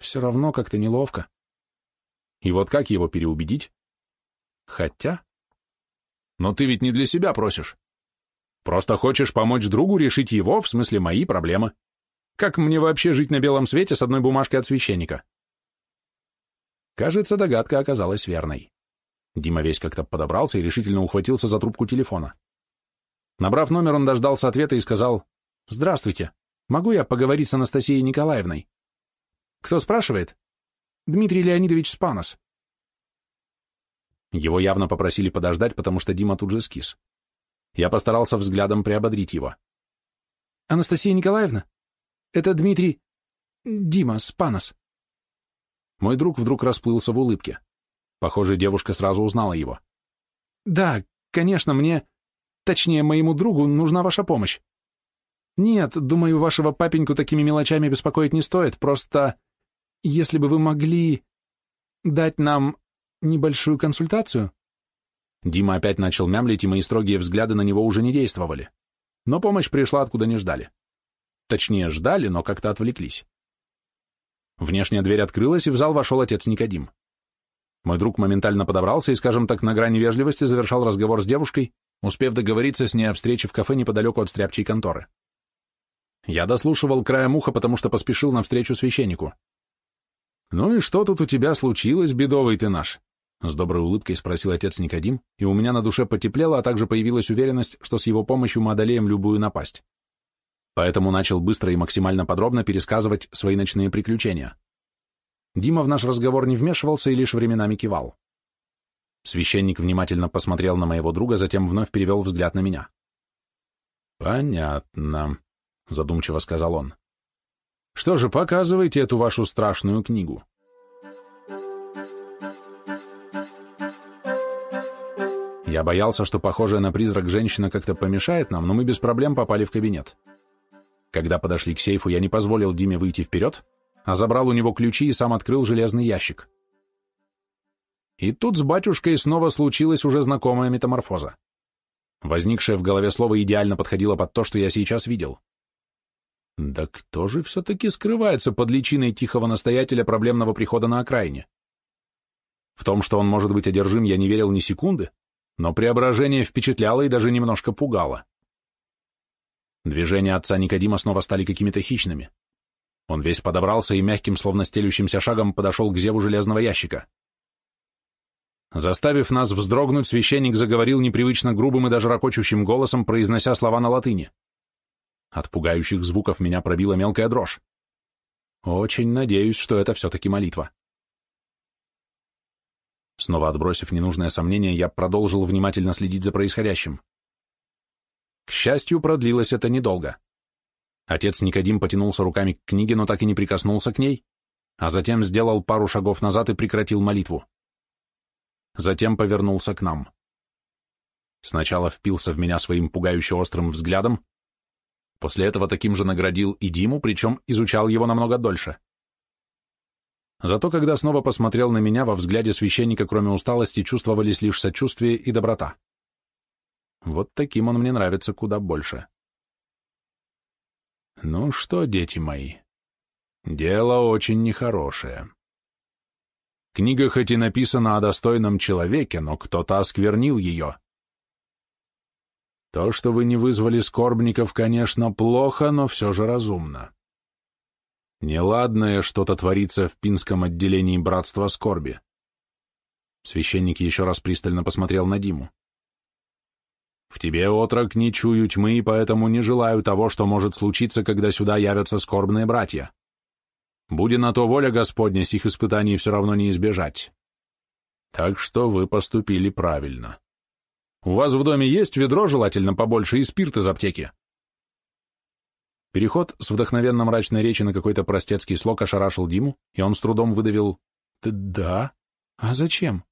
все равно как-то неловко. И вот как его переубедить? Хотя... Но ты ведь не для себя просишь. Просто хочешь помочь другу решить его, в смысле мои проблемы. Как мне вообще жить на белом свете с одной бумажкой от священника? Кажется, догадка оказалась верной. Дима весь как-то подобрался и решительно ухватился за трубку телефона. Набрав номер, он дождался ответа и сказал «Здравствуйте, могу я поговорить с Анастасией Николаевной?» «Кто спрашивает?» «Дмитрий Леонидович Спанос». Его явно попросили подождать, потому что Дима тут же скис. Я постарался взглядом приободрить его. «Анастасия Николаевна? Это Дмитрий... Дима Спанос». Мой друг вдруг расплылся в улыбке. Похоже, девушка сразу узнала его. «Да, конечно, мне, точнее, моему другу нужна ваша помощь. Нет, думаю, вашего папеньку такими мелочами беспокоить не стоит, просто если бы вы могли дать нам небольшую консультацию?» Дима опять начал мямлить, и мои строгие взгляды на него уже не действовали. Но помощь пришла, откуда не ждали. Точнее, ждали, но как-то отвлеклись. Внешняя дверь открылась, и в зал вошел отец Никодим. Мой друг моментально подобрался и, скажем так, на грани вежливости завершал разговор с девушкой, успев договориться с ней о встрече в кафе неподалеку от стряпчей конторы. Я дослушивал краем уха, потому что поспешил навстречу священнику. «Ну и что тут у тебя случилось, бедовый ты наш?» С доброй улыбкой спросил отец Никодим, и у меня на душе потеплело, а также появилась уверенность, что с его помощью мы одолеем любую напасть. Поэтому начал быстро и максимально подробно пересказывать свои ночные приключения. Дима в наш разговор не вмешивался и лишь временами кивал. Священник внимательно посмотрел на моего друга, затем вновь перевел взгляд на меня. «Понятно», — задумчиво сказал он. «Что же, показывайте эту вашу страшную книгу». Я боялся, что похожая на призрак женщина как-то помешает нам, но мы без проблем попали в кабинет. Когда подошли к сейфу, я не позволил Диме выйти вперед, а забрал у него ключи и сам открыл железный ящик. И тут с батюшкой снова случилась уже знакомая метаморфоза. Возникшее в голове слово идеально подходило под то, что я сейчас видел. Да кто же все-таки скрывается под личиной тихого настоятеля проблемного прихода на окраине? В том, что он может быть одержим, я не верил ни секунды, но преображение впечатляло и даже немножко пугало. Движения отца Никодима снова стали какими-то хищными. Он весь подобрался и мягким, словно стелющимся шагом подошел к зеву железного ящика. Заставив нас вздрогнуть, священник заговорил непривычно грубым и даже ракочущим голосом, произнося слова на латыни. От пугающих звуков меня пробила мелкая дрожь. Очень надеюсь, что это все-таки молитва. Снова отбросив ненужное сомнение, я продолжил внимательно следить за происходящим. К счастью, продлилось это недолго. Отец Никодим потянулся руками к книге, но так и не прикоснулся к ней, а затем сделал пару шагов назад и прекратил молитву. Затем повернулся к нам. Сначала впился в меня своим пугающе острым взглядом, после этого таким же наградил и Диму, причем изучал его намного дольше. Зато когда снова посмотрел на меня, во взгляде священника, кроме усталости, чувствовались лишь сочувствие и доброта. Вот таким он мне нравится куда больше. Ну что, дети мои, дело очень нехорошее. Книга хоть и написана о достойном человеке, но кто-то осквернил ее. То, что вы не вызвали скорбников, конечно, плохо, но все же разумно. Неладное что-то творится в Пинском отделении Братства Скорби. Священник еще раз пристально посмотрел на Диму. В тебе, отрок, не чую тьмы, и поэтому не желаю того, что может случиться, когда сюда явятся скорбные братья. Буди на то воля Господня, сих испытаний все равно не избежать. Так что вы поступили правильно. У вас в доме есть ведро, желательно побольше, и спирт из аптеки?» Переход с вдохновенно мрачной речи на какой-то простецкий слог ошарашил Диму, и он с трудом выдавил «Да? А зачем?»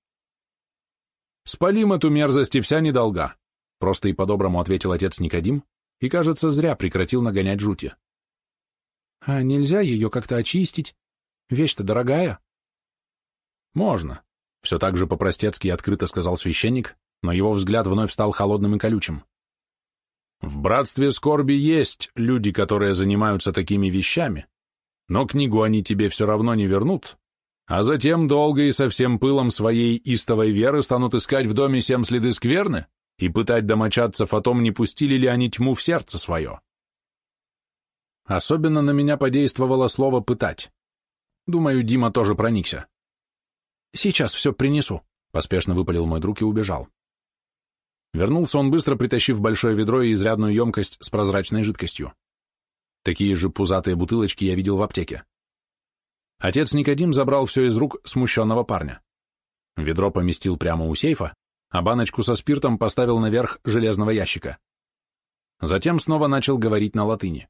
«Спалим эту мерзость, и вся недолга. Просто и по-доброму ответил отец Никодим, и, кажется, зря прекратил нагонять жути. А нельзя ее как-то очистить? Вещь-то дорогая. Можно. Все так же по-простецки открыто сказал священник, но его взгляд вновь стал холодным и колючим. В братстве скорби есть люди, которые занимаются такими вещами, но книгу они тебе все равно не вернут, а затем долго и со всем пылом своей истовой веры станут искать в доме семь следы скверны и пытать домочадцев о том, не пустили ли они тьму в сердце свое. Особенно на меня подействовало слово «пытать». Думаю, Дима тоже проникся. «Сейчас все принесу», — поспешно выпалил мой друг и убежал. Вернулся он быстро, притащив большое ведро и изрядную емкость с прозрачной жидкостью. Такие же пузатые бутылочки я видел в аптеке. Отец Никодим забрал все из рук смущенного парня. Ведро поместил прямо у сейфа, а баночку со спиртом поставил наверх железного ящика. Затем снова начал говорить на латыни.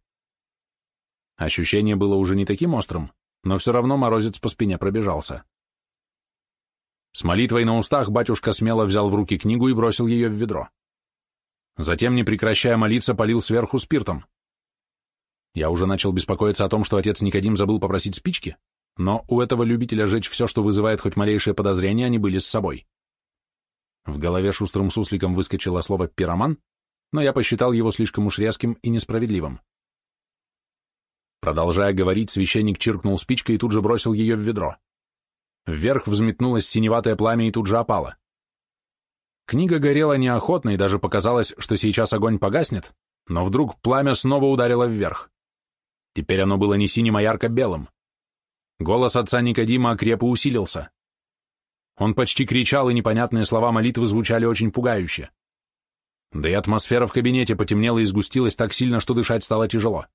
Ощущение было уже не таким острым, но все равно морозец по спине пробежался. С молитвой на устах батюшка смело взял в руки книгу и бросил ее в ведро. Затем, не прекращая молиться, полил сверху спиртом. Я уже начал беспокоиться о том, что отец Никодим забыл попросить спички, но у этого любителя жечь все, что вызывает хоть малейшее подозрение, они были с собой. В голове шустрым сусликом выскочило слово «пироман», но я посчитал его слишком уж резким и несправедливым. Продолжая говорить, священник чиркнул спичкой и тут же бросил ее в ведро. Вверх взметнулось синеватое пламя и тут же опало. Книга горела неохотно, и даже показалось, что сейчас огонь погаснет, но вдруг пламя снова ударило вверх. Теперь оно было не синим, а ярко-белым. Голос отца Никодима окреп и усилился. Он почти кричал, и непонятные слова молитвы звучали очень пугающе. Да и атмосфера в кабинете потемнела и сгустилась так сильно, что дышать стало тяжело.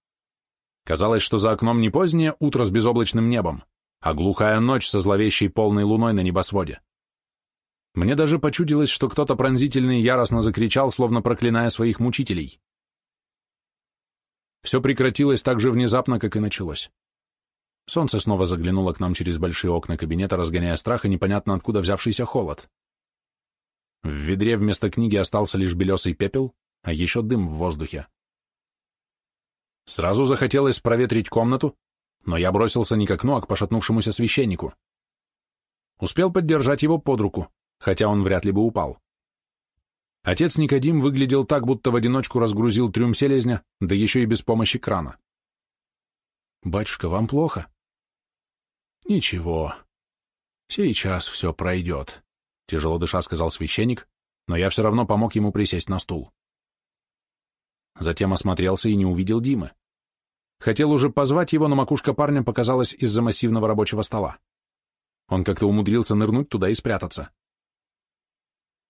Казалось, что за окном не позднее утро с безоблачным небом, а глухая ночь со зловещей полной луной на небосводе. Мне даже почудилось, что кто-то пронзительно и яростно закричал, словно проклиная своих мучителей. Все прекратилось так же внезапно, как и началось. Солнце снова заглянуло к нам через большие окна кабинета, разгоняя страх и непонятно откуда взявшийся холод. В ведре вместо книги остался лишь белесый пепел, а еще дым в воздухе. Сразу захотелось проветрить комнату, но я бросился не к окну, а к пошатнувшемуся священнику. Успел поддержать его под руку, хотя он вряд ли бы упал. Отец Никодим выглядел так, будто в одиночку разгрузил трюм селезня, да еще и без помощи крана. «Батюшка, вам плохо?» «Ничего. Сейчас все пройдет», — тяжело дыша сказал священник, но я все равно помог ему присесть на стул. Затем осмотрелся и не увидел Димы. Хотел уже позвать его, но макушка парня показалась из-за массивного рабочего стола. Он как-то умудрился нырнуть туда и спрятаться.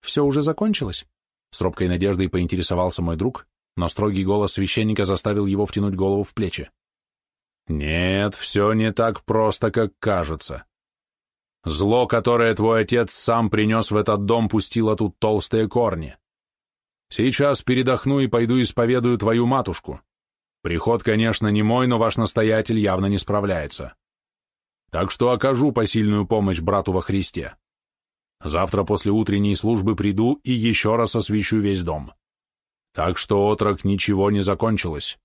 «Все уже закончилось?» С робкой надеждой поинтересовался мой друг, но строгий голос священника заставил его втянуть голову в плечи. «Нет, все не так просто, как кажется. Зло, которое твой отец сам принес в этот дом, пустило тут толстые корни. Сейчас передохну и пойду исповедую твою матушку. Приход, конечно, не мой, но ваш настоятель явно не справляется. Так что окажу посильную помощь брату во Христе. Завтра после утренней службы приду и еще раз освещу весь дом. Так что, отрок, ничего не закончилось.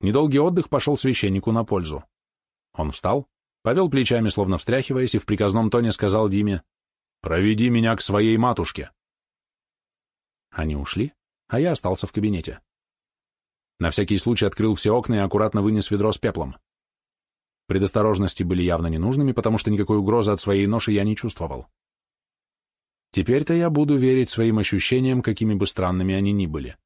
Недолгий отдых пошел священнику на пользу. Он встал, повел плечами, словно встряхиваясь, и в приказном тоне сказал Диме, «Проведи меня к своей матушке». Они ушли, а я остался в кабинете. На всякий случай открыл все окна и аккуратно вынес ведро с пеплом. Предосторожности были явно ненужными, потому что никакой угрозы от своей ноши я не чувствовал. Теперь-то я буду верить своим ощущениям, какими бы странными они ни были.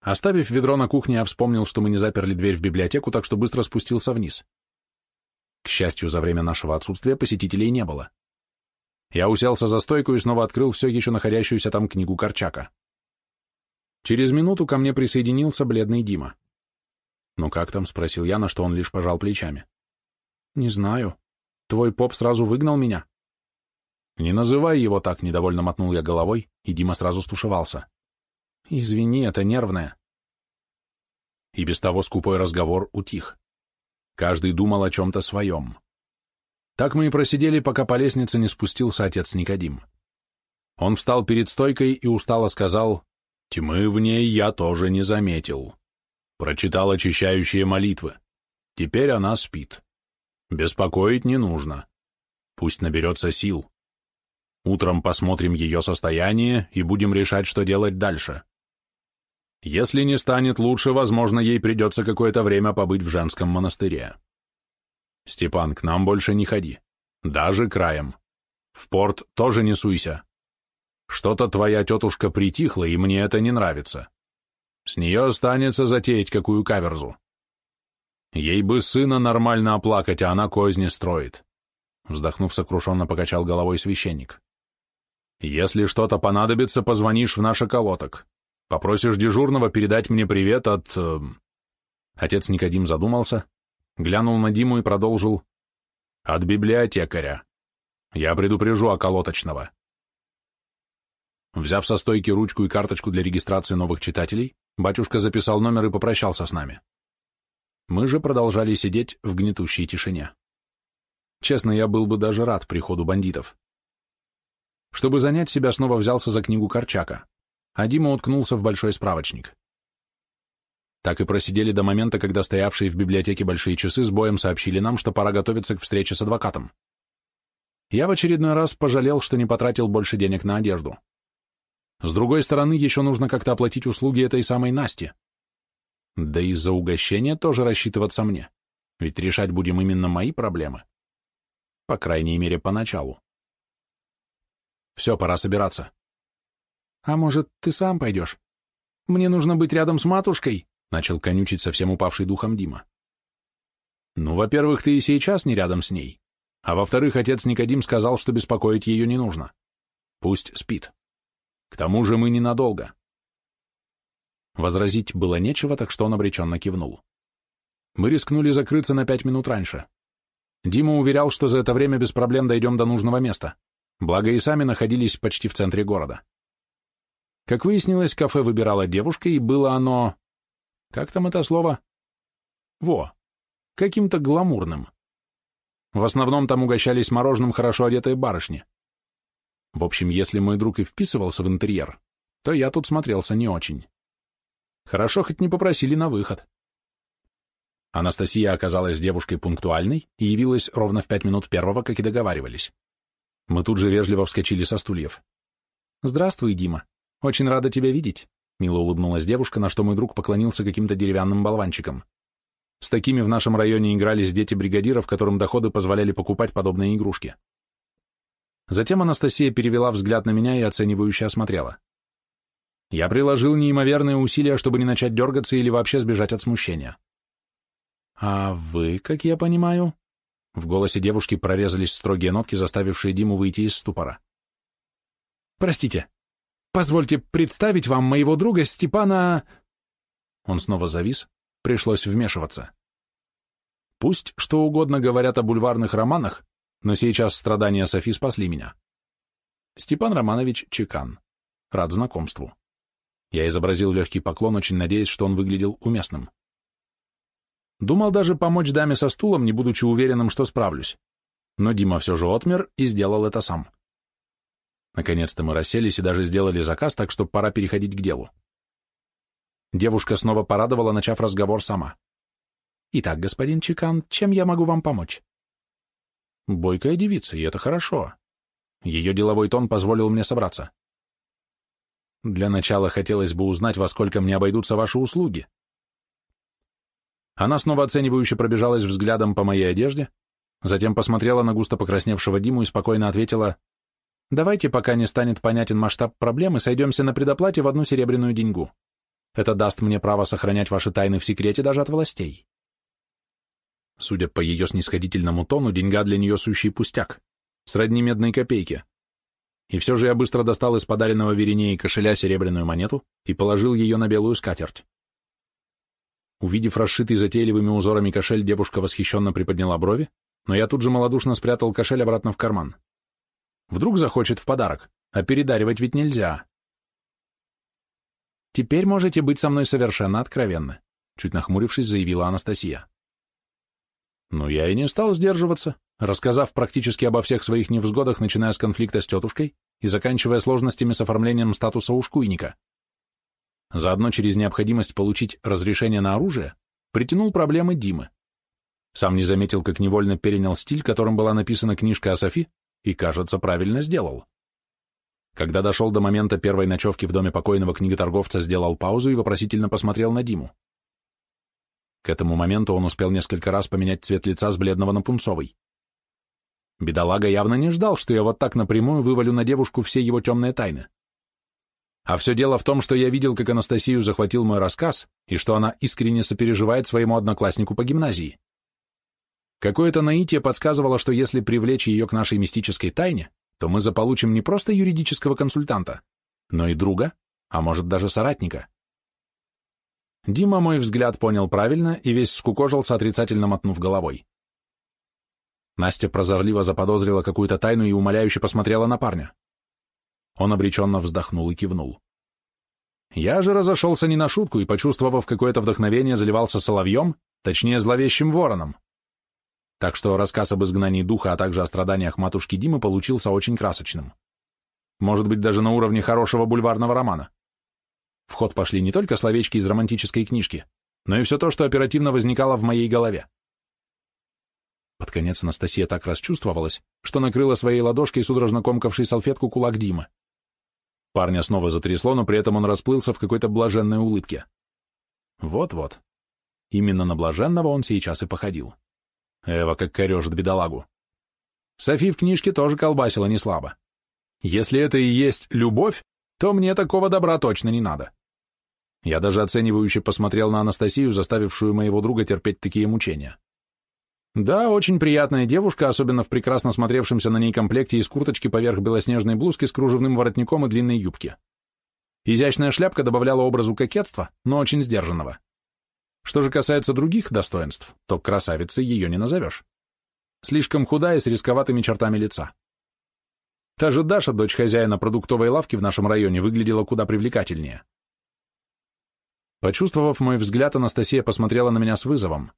Оставив ведро на кухне, я вспомнил, что мы не заперли дверь в библиотеку, так что быстро спустился вниз. К счастью, за время нашего отсутствия посетителей не было. Я уселся за стойку и снова открыл все еще находящуюся там книгу Корчака. Через минуту ко мне присоединился бледный Дима. «Ну как там?» — спросил я, на что он лишь пожал плечами. «Не знаю. Твой поп сразу выгнал меня». «Не называй его так», — недовольно мотнул я головой, и Дима сразу стушевался. «Извини, это нервное». И без того скупой разговор утих. Каждый думал о чем-то своем. Так мы и просидели, пока по лестнице не спустился отец Никодим. Он встал перед стойкой и устало сказал, Тьмы в ней я тоже не заметил. Прочитал очищающие молитвы. Теперь она спит. Беспокоить не нужно. Пусть наберется сил. Утром посмотрим ее состояние и будем решать, что делать дальше. Если не станет лучше, возможно, ей придется какое-то время побыть в женском монастыре. Степан, к нам больше не ходи. Даже краем. В порт тоже не суйся. Что-то твоя тетушка притихла, и мне это не нравится. С нее останется затеять какую каверзу. Ей бы сына нормально оплакать, а она козни строит. Вздохнув, сокрушенно покачал головой священник. Если что-то понадобится, позвонишь в наш околоток. Попросишь дежурного передать мне привет от... Э... Отец Никодим задумался, глянул на Диму и продолжил. От библиотекаря. Я предупрежу околоточного. Взяв со стойки ручку и карточку для регистрации новых читателей, батюшка записал номер и попрощался с нами. Мы же продолжали сидеть в гнетущей тишине. Честно, я был бы даже рад приходу бандитов. Чтобы занять себя, снова взялся за книгу Корчака, а Дима уткнулся в большой справочник. Так и просидели до момента, когда стоявшие в библиотеке большие часы с боем сообщили нам, что пора готовиться к встрече с адвокатом. Я в очередной раз пожалел, что не потратил больше денег на одежду. С другой стороны, еще нужно как-то оплатить услуги этой самой Насти. Да и за угощение тоже рассчитываться мне, ведь решать будем именно мои проблемы. По крайней мере, поначалу. Все, пора собираться. А может, ты сам пойдешь? Мне нужно быть рядом с матушкой, начал конючить совсем упавший духом Дима. Ну, во-первых, ты и сейчас не рядом с ней. А во-вторых, отец Никодим сказал, что беспокоить ее не нужно. Пусть спит. К тому же мы ненадолго. Возразить было нечего, так что он обреченно кивнул. Мы рискнули закрыться на пять минут раньше. Дима уверял, что за это время без проблем дойдем до нужного места, благо и сами находились почти в центре города. Как выяснилось, кафе выбирала девушка, и было оно... Как там это слово? Во, каким-то гламурным. В основном там угощались мороженым хорошо одетые барышни. В общем, если мой друг и вписывался в интерьер, то я тут смотрелся не очень. Хорошо, хоть не попросили на выход. Анастасия оказалась девушкой пунктуальной и явилась ровно в пять минут первого, как и договаривались. Мы тут же вежливо вскочили со стульев. «Здравствуй, Дима. Очень рада тебя видеть», — мило улыбнулась девушка, на что мой друг поклонился каким-то деревянным болванчиком. С такими в нашем районе игрались дети бригадиров, которым доходы позволяли покупать подобные игрушки. Затем Анастасия перевела взгляд на меня и оценивающе осмотрела. Я приложил неимоверные усилия, чтобы не начать дергаться или вообще сбежать от смущения. «А вы, как я понимаю?» В голосе девушки прорезались строгие нотки, заставившие Диму выйти из ступора. «Простите, позвольте представить вам моего друга Степана...» Он снова завис, пришлось вмешиваться. Пусть что угодно говорят о бульварных романах, но сейчас страдания Софи спасли меня. Степан Романович Чекан. Рад знакомству. Я изобразил легкий поклон, очень надеясь, что он выглядел уместным. Думал даже помочь даме со стулом, не будучи уверенным, что справлюсь. Но Дима все же отмер и сделал это сам. Наконец-то мы расселись и даже сделали заказ, так что пора переходить к делу. Девушка снова порадовала, начав разговор сама. «Итак, господин Чекан, чем я могу вам помочь?» Бойкая девица, и это хорошо. Ее деловой тон позволил мне собраться. Для начала хотелось бы узнать, во сколько мне обойдутся ваши услуги. Она снова оценивающе пробежалась взглядом по моей одежде, затем посмотрела на густо покрасневшего Диму и спокойно ответила, «Давайте, пока не станет понятен масштаб проблемы, сойдемся на предоплате в одну серебряную деньгу. Это даст мне право сохранять ваши тайны в секрете даже от властей». Судя по ее снисходительному тону, деньга для нее сущий пустяк, сродни медной копейки. И все же я быстро достал из подаренного Веринеи кошеля серебряную монету и положил ее на белую скатерть. Увидев расшитый затейливыми узорами кошель, девушка восхищенно приподняла брови, но я тут же малодушно спрятал кошель обратно в карман. Вдруг захочет в подарок, а передаривать ведь нельзя. «Теперь можете быть со мной совершенно откровенны», чуть нахмурившись, заявила Анастасия. Ну, я и не стал сдерживаться, рассказав практически обо всех своих невзгодах, начиная с конфликта с тетушкой и заканчивая сложностями с оформлением статуса ушкуйника. Заодно через необходимость получить разрешение на оружие притянул проблемы Димы. Сам не заметил, как невольно перенял стиль, которым была написана книжка о Софи, и, кажется, правильно сделал. Когда дошел до момента первой ночевки в доме покойного книготорговца, сделал паузу и вопросительно посмотрел на Диму. К этому моменту он успел несколько раз поменять цвет лица с бледного на пунцовый. Бедолага явно не ждал, что я вот так напрямую вывалю на девушку все его темные тайны. А все дело в том, что я видел, как Анастасию захватил мой рассказ, и что она искренне сопереживает своему однокласснику по гимназии. Какое-то наитие подсказывало, что если привлечь ее к нашей мистической тайне, то мы заполучим не просто юридического консультанта, но и друга, а может даже соратника. Дима мой взгляд понял правильно и весь скукожился, отрицательно мотнув головой. Настя прозорливо заподозрила какую-то тайну и умоляюще посмотрела на парня. Он обреченно вздохнул и кивнул. Я же разошелся не на шутку и, почувствовав какое-то вдохновение, заливался соловьем, точнее зловещим вороном. Так что рассказ об изгнании духа, а также о страданиях матушки Димы получился очень красочным. Может быть, даже на уровне хорошего бульварного романа. В ход пошли не только словечки из романтической книжки, но и все то, что оперативно возникало в моей голове. Под конец Анастасия так расчувствовалась, что накрыла своей ладошкой судорожно комкавшей салфетку кулак Димы. Парня снова затрясло, но при этом он расплылся в какой-то блаженной улыбке. Вот-вот. Именно на блаженного он сейчас и походил. Эва как корежит бедолагу. Софи в книжке тоже колбасила не слабо. Если это и есть любовь, то мне такого добра точно не надо. Я даже оценивающе посмотрел на Анастасию, заставившую моего друга терпеть такие мучения. Да, очень приятная девушка, особенно в прекрасно смотревшемся на ней комплекте из курточки поверх белоснежной блузки с кружевным воротником и длинной юбки. Изящная шляпка добавляла образу кокетства, но очень сдержанного. Что же касается других достоинств, то красавицей ее не назовешь. Слишком худая с рисковатыми чертами лица. Та же Даша, дочь хозяина продуктовой лавки в нашем районе, выглядела куда привлекательнее. Почувствовав мой взгляд, Анастасия посмотрела на меня с вызовом.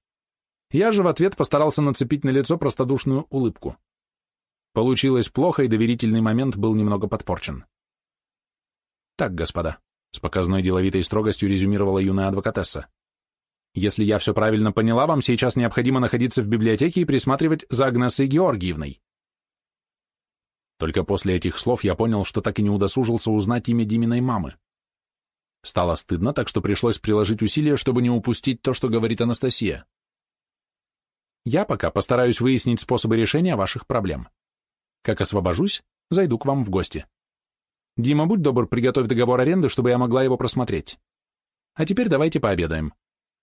Я же в ответ постарался нацепить на лицо простодушную улыбку. Получилось плохо, и доверительный момент был немного подпорчен. «Так, господа», — с показной деловитой строгостью резюмировала юная адвокатесса. «Если я все правильно поняла, вам сейчас необходимо находиться в библиотеке и присматривать за Агнесой Георгиевной». Только после этих слов я понял, что так и не удосужился узнать имя Диминой мамы. Стало стыдно, так что пришлось приложить усилия, чтобы не упустить то, что говорит Анастасия. Я пока постараюсь выяснить способы решения ваших проблем. Как освобожусь, зайду к вам в гости. Дима, будь добр, приготовь договор аренды, чтобы я могла его просмотреть. А теперь давайте пообедаем.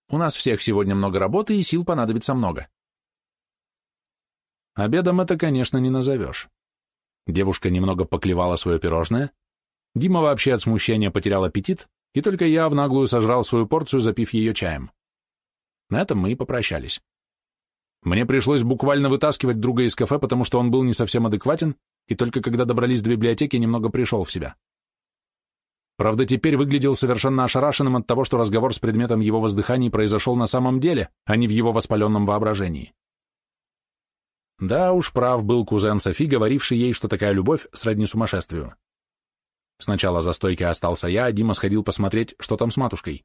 У нас всех сегодня много работы, и сил понадобится много. Обедом это, конечно, не назовешь. Девушка немного поклевала свое пирожное. Дима вообще от смущения потерял аппетит, и только я в наглую сожрал свою порцию, запив ее чаем. На этом мы и попрощались. Мне пришлось буквально вытаскивать друга из кафе, потому что он был не совсем адекватен, и только когда добрались до библиотеки, немного пришел в себя. Правда, теперь выглядел совершенно ошарашенным от того, что разговор с предметом его воздыханий произошел на самом деле, а не в его воспаленном воображении. Да уж, прав был кузен Софи, говоривший ей, что такая любовь сродни сумасшествию. Сначала за стойкой остался я, а Дима сходил посмотреть, что там с матушкой.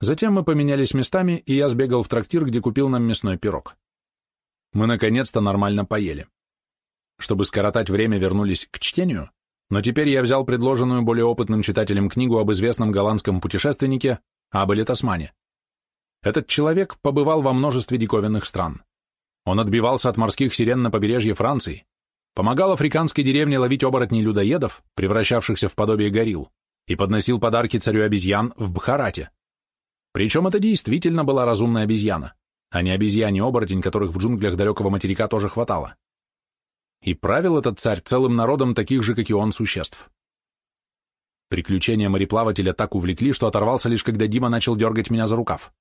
Затем мы поменялись местами, и я сбегал в трактир, где купил нам мясной пирог. Мы наконец-то нормально поели. Чтобы скоротать время, вернулись к чтению, но теперь я взял предложенную более опытным читателем книгу об известном голландском путешественнике Абеле Тасмане. Этот человек побывал во множестве диковинных стран. Он отбивался от морских сирен на побережье Франции, помогал африканской деревне ловить оборотней-людоедов, превращавшихся в подобие горилл, и подносил подарки царю обезьян в Бхарате. Причем это действительно была разумная обезьяна а не обезьяне-оборотень, которых в джунглях далекого материка тоже хватало. И правил этот царь целым народом таких же, как и он, существ. Приключения мореплавателя так увлекли, что оторвался лишь, когда Дима начал дергать меня за рукав.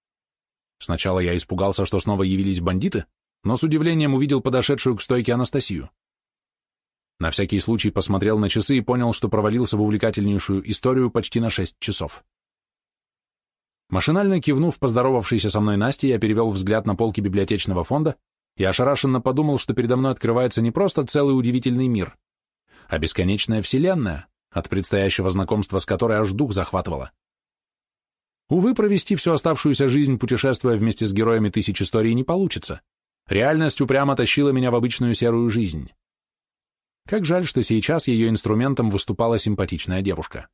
Сначала я испугался, что снова явились бандиты, но с удивлением увидел подошедшую к стойке Анастасию. На всякий случай посмотрел на часы и понял, что провалился в увлекательнейшую историю почти на шесть часов. Машинально кивнув поздоровавшейся со мной Насте, я перевел взгляд на полки библиотечного фонда и ошарашенно подумал, что передо мной открывается не просто целый удивительный мир, а бесконечная вселенная, от предстоящего знакомства с которой аж дух захватывало. Увы, провести всю оставшуюся жизнь, путешествуя вместе с героями тысяч историй, не получится. Реальность упрямо тащила меня в обычную серую жизнь. Как жаль, что сейчас ее инструментом выступала симпатичная девушка.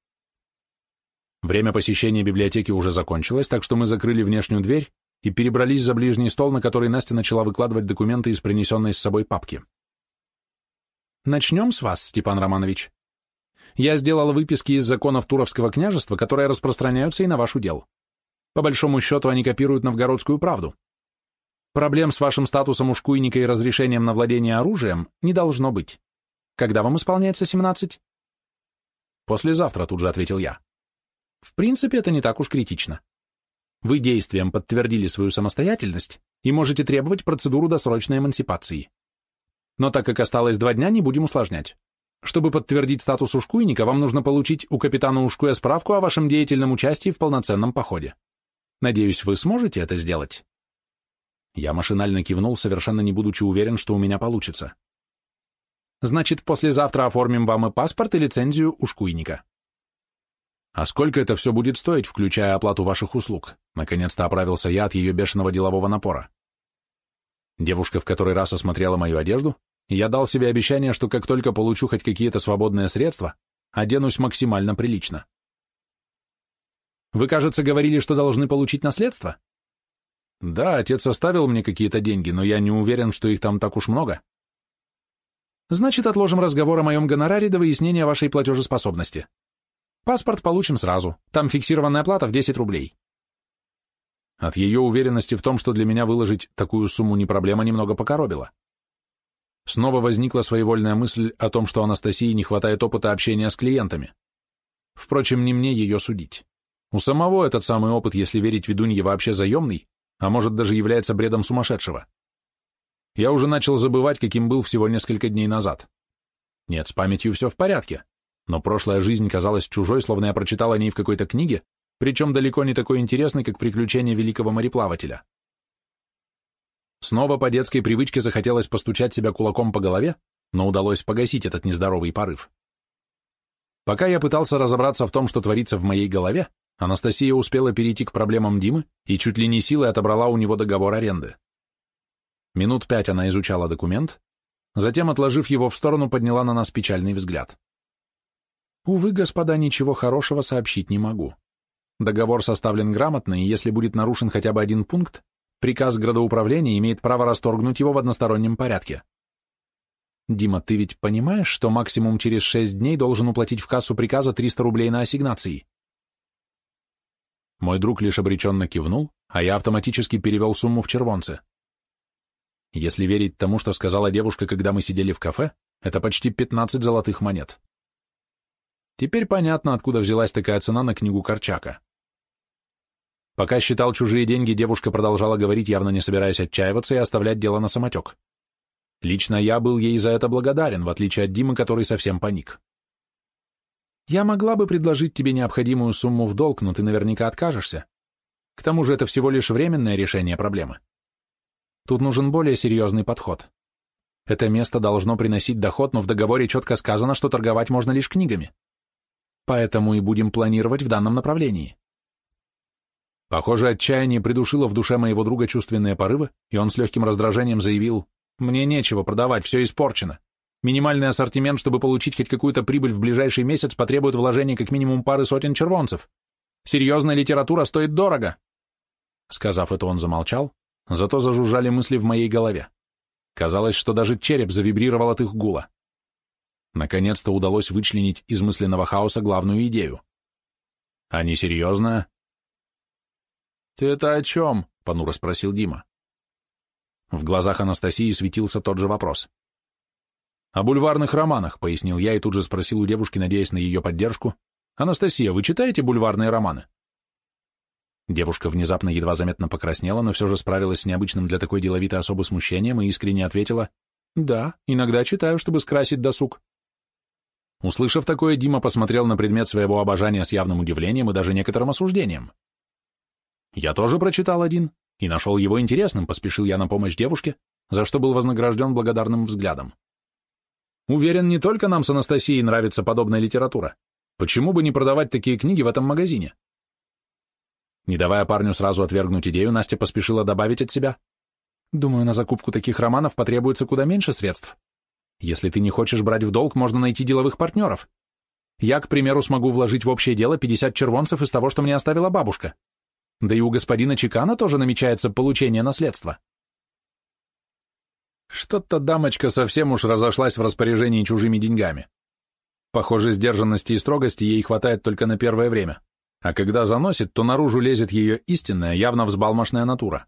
Время посещения библиотеки уже закончилось, так что мы закрыли внешнюю дверь и перебрались за ближний стол, на который Настя начала выкладывать документы из принесенной с собой папки. «Начнем с вас, Степан Романович. Я сделал выписки из законов Туровского княжества, которые распространяются и на ваш удел. По большому счету они копируют новгородскую правду. Проблем с вашим статусом ушкуйника и разрешением на владение оружием не должно быть. Когда вам исполняется 17? Послезавтра, тут же ответил я. В принципе, это не так уж критично. Вы действием подтвердили свою самостоятельность и можете требовать процедуру досрочной эмансипации. Но так как осталось два дня, не будем усложнять. Чтобы подтвердить статус ушкуйника, вам нужно получить у капитана Ушкуя справку о вашем деятельном участии в полноценном походе. Надеюсь, вы сможете это сделать?» Я машинально кивнул, совершенно не будучи уверен, что у меня получится. «Значит, послезавтра оформим вам и паспорт, и лицензию ушкуйника». «А сколько это все будет стоить, включая оплату ваших услуг?» Наконец-то оправился я от ее бешеного делового напора. Девушка в который раз осмотрела мою одежду, я дал себе обещание, что как только получу хоть какие-то свободные средства, оденусь максимально прилично. Вы, кажется, говорили, что должны получить наследство? Да, отец оставил мне какие-то деньги, но я не уверен, что их там так уж много. Значит, отложим разговор о моем гонораре до выяснения вашей платежеспособности. Паспорт получим сразу, там фиксированная плата в 10 рублей. От ее уверенности в том, что для меня выложить такую сумму не проблема, немного покоробила. Снова возникла своевольная мысль о том, что Анастасии не хватает опыта общения с клиентами. Впрочем, не мне ее судить. У самого этот самый опыт, если верить ведунье, вообще заемный, а может даже является бредом сумасшедшего. Я уже начал забывать, каким был всего несколько дней назад. Нет, с памятью все в порядке, но прошлая жизнь казалась чужой, словно я прочитал о ней в какой-то книге, причем далеко не такой интересной, как приключения великого мореплавателя. Снова по детской привычке захотелось постучать себя кулаком по голове, но удалось погасить этот нездоровый порыв. Пока я пытался разобраться в том, что творится в моей голове, Анастасия успела перейти к проблемам Димы и чуть ли не силой отобрала у него договор аренды. Минут пять она изучала документ, затем, отложив его в сторону, подняла на нас печальный взгляд. Увы, господа, ничего хорошего сообщить не могу. Договор составлен грамотно, и если будет нарушен хотя бы один пункт, Приказ градоуправления имеет право расторгнуть его в одностороннем порядке. Дима, ты ведь понимаешь, что максимум через шесть дней должен уплатить в кассу приказа 300 рублей на ассигнации? Мой друг лишь обреченно кивнул, а я автоматически перевел сумму в червонцы. Если верить тому, что сказала девушка, когда мы сидели в кафе, это почти 15 золотых монет. Теперь понятно, откуда взялась такая цена на книгу Корчака. Пока считал чужие деньги, девушка продолжала говорить, явно не собираясь отчаиваться и оставлять дело на самотек. Лично я был ей за это благодарен, в отличие от Димы, который совсем паник. Я могла бы предложить тебе необходимую сумму в долг, но ты наверняка откажешься. К тому же это всего лишь временное решение проблемы. Тут нужен более серьезный подход. Это место должно приносить доход, но в договоре четко сказано, что торговать можно лишь книгами. Поэтому и будем планировать в данном направлении. Похоже, отчаяние придушило в душе моего друга чувственные порывы, и он с легким раздражением заявил, «Мне нечего продавать, все испорчено. Минимальный ассортимент, чтобы получить хоть какую-то прибыль в ближайший месяц, потребует вложения как минимум пары сотен червонцев. Серьезная литература стоит дорого». Сказав это, он замолчал, зато зажужжали мысли в моей голове. Казалось, что даже череп завибрировал от их гула. Наконец-то удалось вычленить из мысленного хаоса главную идею. А несерьезная, «Ты это о чем?» — понуро спросил Дима. В глазах Анастасии светился тот же вопрос. «О бульварных романах», — пояснил я и тут же спросил у девушки, надеясь на ее поддержку. «Анастасия, вы читаете бульварные романы?» Девушка внезапно едва заметно покраснела, но все же справилась с необычным для такой деловитой особы смущением и искренне ответила «Да, иногда читаю, чтобы скрасить досуг». Услышав такое, Дима посмотрел на предмет своего обожания с явным удивлением и даже некоторым осуждением. Я тоже прочитал один и нашел его интересным, поспешил я на помощь девушке, за что был вознагражден благодарным взглядом. Уверен, не только нам с Анастасией нравится подобная литература. Почему бы не продавать такие книги в этом магазине? Не давая парню сразу отвергнуть идею, Настя поспешила добавить от себя. Думаю, на закупку таких романов потребуется куда меньше средств. Если ты не хочешь брать в долг, можно найти деловых партнеров. Я, к примеру, смогу вложить в общее дело 50 червонцев из того, что мне оставила бабушка. Да и у господина Чекана тоже намечается получение наследства. Что-то дамочка совсем уж разошлась в распоряжении чужими деньгами. Похоже, сдержанности и строгости ей хватает только на первое время, а когда заносит, то наружу лезет ее истинная, явно взбалмошная натура.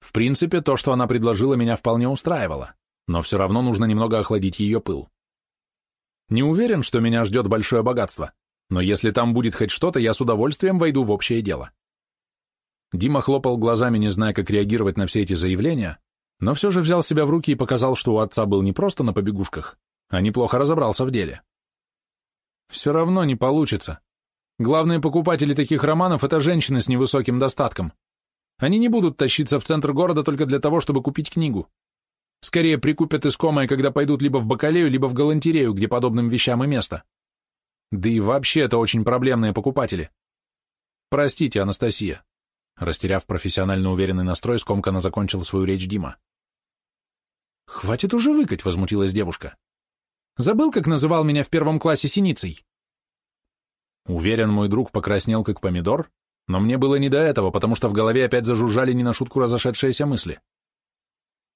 В принципе, то, что она предложила, меня вполне устраивало, но все равно нужно немного охладить ее пыл. Не уверен, что меня ждет большое богатство, но если там будет хоть что-то, я с удовольствием войду в общее дело. Дима хлопал глазами, не зная, как реагировать на все эти заявления, но все же взял себя в руки и показал, что у отца был не просто на побегушках, а неплохо разобрался в деле. Все равно не получится. Главные покупатели таких романов — это женщины с невысоким достатком. Они не будут тащиться в центр города только для того, чтобы купить книгу. Скорее прикупят искомое, когда пойдут либо в бакалею, либо в галантерею, где подобным вещам и место. Да и вообще это очень проблемные покупатели. Простите, Анастасия. Растеряв профессионально уверенный настрой, скомканно закончил свою речь Дима. «Хватит уже выкать», — возмутилась девушка. «Забыл, как называл меня в первом классе синицей?» Уверен, мой друг покраснел, как помидор, но мне было не до этого, потому что в голове опять зажужжали не на шутку разошедшиеся мысли.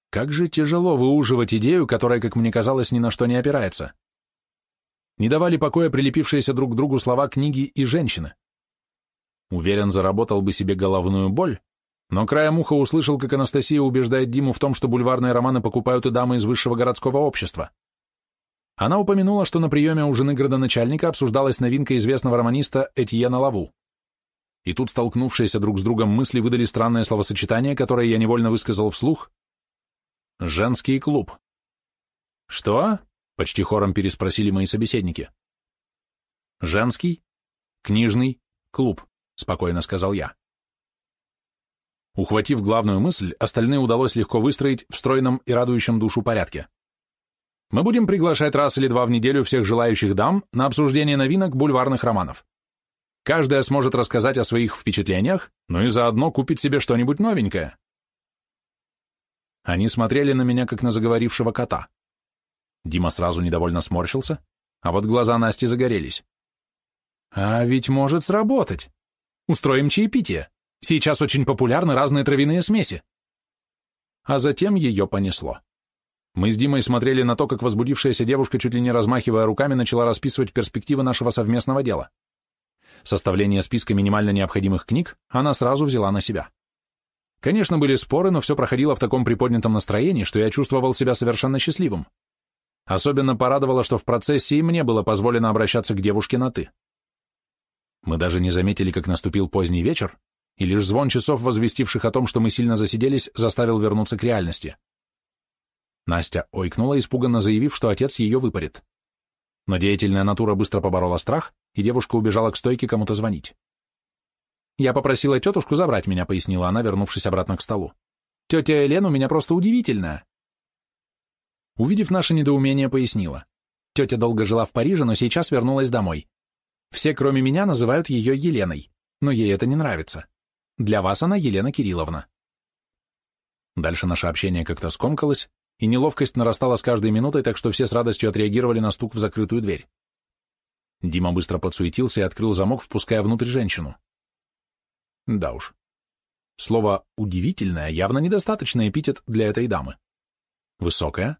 Как же тяжело выуживать идею, которая, как мне казалось, ни на что не опирается. Не давали покоя прилепившиеся друг к другу слова книги и женщины. Уверен, заработал бы себе головную боль, но краем уха услышал, как Анастасия убеждает Диму в том, что бульварные романы покупают и дамы из высшего городского общества. Она упомянула, что на приеме у жены градоначальника обсуждалась новинка известного романиста Этьена Лаву. И тут столкнувшиеся друг с другом мысли выдали странное словосочетание, которое я невольно высказал вслух. «Женский клуб». «Что?» — почти хором переспросили мои собеседники. «Женский? Книжный? Клуб», — спокойно сказал я. Ухватив главную мысль, остальные удалось легко выстроить в стройном и радующем душу порядке. Мы будем приглашать раз или два в неделю всех желающих дам на обсуждение новинок бульварных романов. Каждая сможет рассказать о своих впечатлениях, но и заодно купить себе что-нибудь новенькое. Они смотрели на меня, как на заговорившего кота. Дима сразу недовольно сморщился, а вот глаза Насти загорелись. «А ведь может сработать. Устроим чаепитие. Сейчас очень популярны разные травяные смеси. А затем ее понесло. Мы с Димой смотрели на то, как возбудившаяся девушка, чуть ли не размахивая руками, начала расписывать перспективы нашего совместного дела. Составление списка минимально необходимых книг она сразу взяла на себя. Конечно, были споры, но все проходило в таком приподнятом настроении, что я чувствовал себя совершенно счастливым. Особенно порадовало, что в процессе и мне было позволено обращаться к девушке на «ты». Мы даже не заметили, как наступил поздний вечер, и лишь звон часов, возвестивших о том, что мы сильно засиделись, заставил вернуться к реальности. Настя ойкнула, испуганно заявив, что отец ее выпарит. Но деятельная натура быстро поборола страх, и девушка убежала к стойке кому-то звонить. «Я попросила тетушку забрать меня», — пояснила она, вернувшись обратно к столу. «Тетя Элен у меня просто удивительная». Увидев наше недоумение, пояснила. Тетя долго жила в Париже, но сейчас вернулась домой. Все, кроме меня, называют ее Еленой, но ей это не нравится. Для вас она Елена Кирилловна. Дальше наше общение как-то скомкалось, и неловкость нарастала с каждой минутой, так что все с радостью отреагировали на стук в закрытую дверь. Дима быстро подсуетился и открыл замок, впуская внутрь женщину. Да уж. Слово «удивительное» явно недостаточный эпитет для этой дамы. Высокая,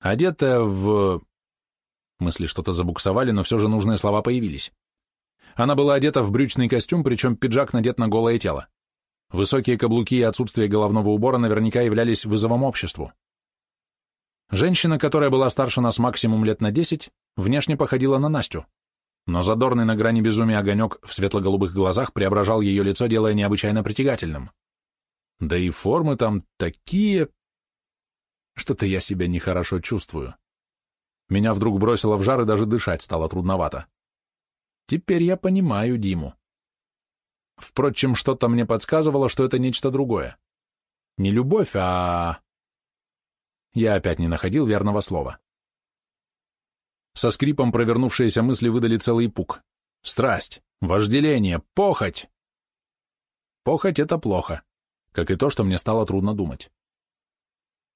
одетая в... Мысли что-то забуксовали, но все же нужные слова появились. Она была одета в брючный костюм, причем пиджак надет на голое тело. Высокие каблуки и отсутствие головного убора наверняка являлись вызовом обществу. Женщина, которая была старше нас максимум лет на десять, внешне походила на Настю, но задорный на грани безумия огонек в светло-голубых глазах преображал ее лицо, делая необычайно притягательным. Да и формы там такие... Что-то я себя нехорошо чувствую. Меня вдруг бросило в жар, и даже дышать стало трудновато. Теперь я понимаю Диму. Впрочем, что-то мне подсказывало, что это нечто другое. Не любовь, а... Я опять не находил верного слова. Со скрипом провернувшиеся мысли выдали целый пук. Страсть, вожделение, похоть. Похоть — это плохо, как и то, что мне стало трудно думать.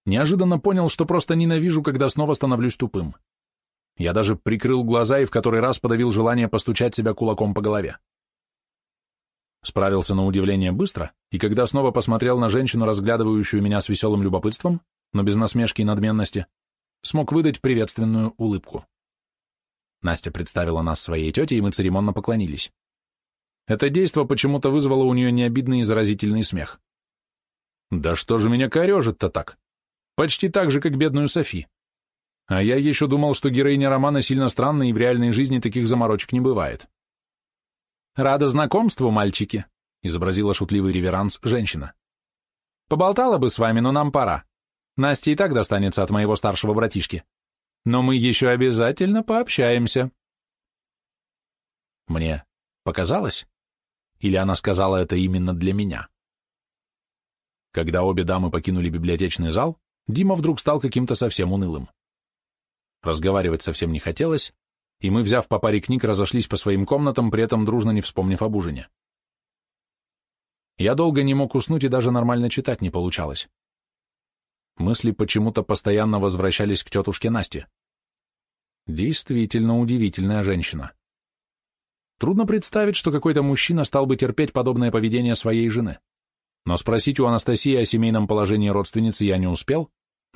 Неожиданно понял, что просто ненавижу, когда снова становлюсь тупым. Я даже прикрыл глаза и в который раз подавил желание постучать себя кулаком по голове. Справился на удивление быстро, и когда снова посмотрел на женщину, разглядывающую меня с веселым любопытством, но без насмешки и надменности, смог выдать приветственную улыбку. Настя представила нас своей тете, и мы церемонно поклонились. Это действо почему-то вызвало у нее необидный и заразительный смех. Да что же меня корежит-то так? Почти так же, как бедную Софи. А я еще думал, что героиня романа сильно странная, и в реальной жизни таких заморочек не бывает. «Рада знакомству, мальчики», — изобразила шутливый реверанс женщина. «Поболтала бы с вами, но нам пора. Насте и так достанется от моего старшего братишки. Но мы еще обязательно пообщаемся». Мне показалось? Или она сказала это именно для меня? Когда обе дамы покинули библиотечный зал, Дима вдруг стал каким-то совсем унылым. Разговаривать совсем не хотелось, и мы, взяв по паре книг, разошлись по своим комнатам, при этом дружно не вспомнив об ужине. Я долго не мог уснуть и даже нормально читать не получалось. Мысли почему-то постоянно возвращались к тетушке Насте. Действительно удивительная женщина. Трудно представить, что какой-то мужчина стал бы терпеть подобное поведение своей жены. Но спросить у Анастасии о семейном положении родственницы я не успел,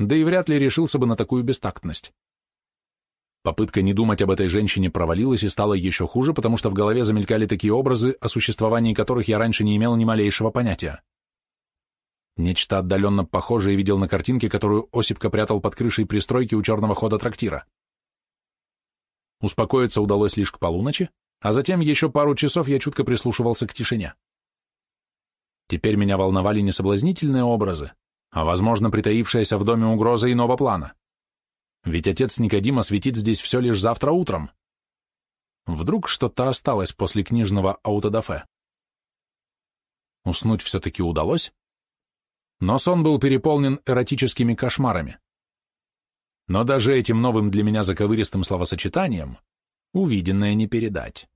да и вряд ли решился бы на такую бестактность. Попытка не думать об этой женщине провалилась и стала еще хуже, потому что в голове замелькали такие образы, о существовании которых я раньше не имел ни малейшего понятия. Нечто отдаленно похожее видел на картинке, которую Осипка прятал под крышей пристройки у черного хода трактира. Успокоиться удалось лишь к полуночи, а затем еще пару часов я чутко прислушивался к тишине. Теперь меня волновали не соблазнительные образы, а, возможно, притаившаяся в доме угроза иного плана. Ведь отец Никодима светит здесь все лишь завтра утром. Вдруг что-то осталось после книжного аутодафе. Уснуть все-таки удалось, но сон был переполнен эротическими кошмарами. Но даже этим новым для меня заковыристым словосочетанием увиденное не передать.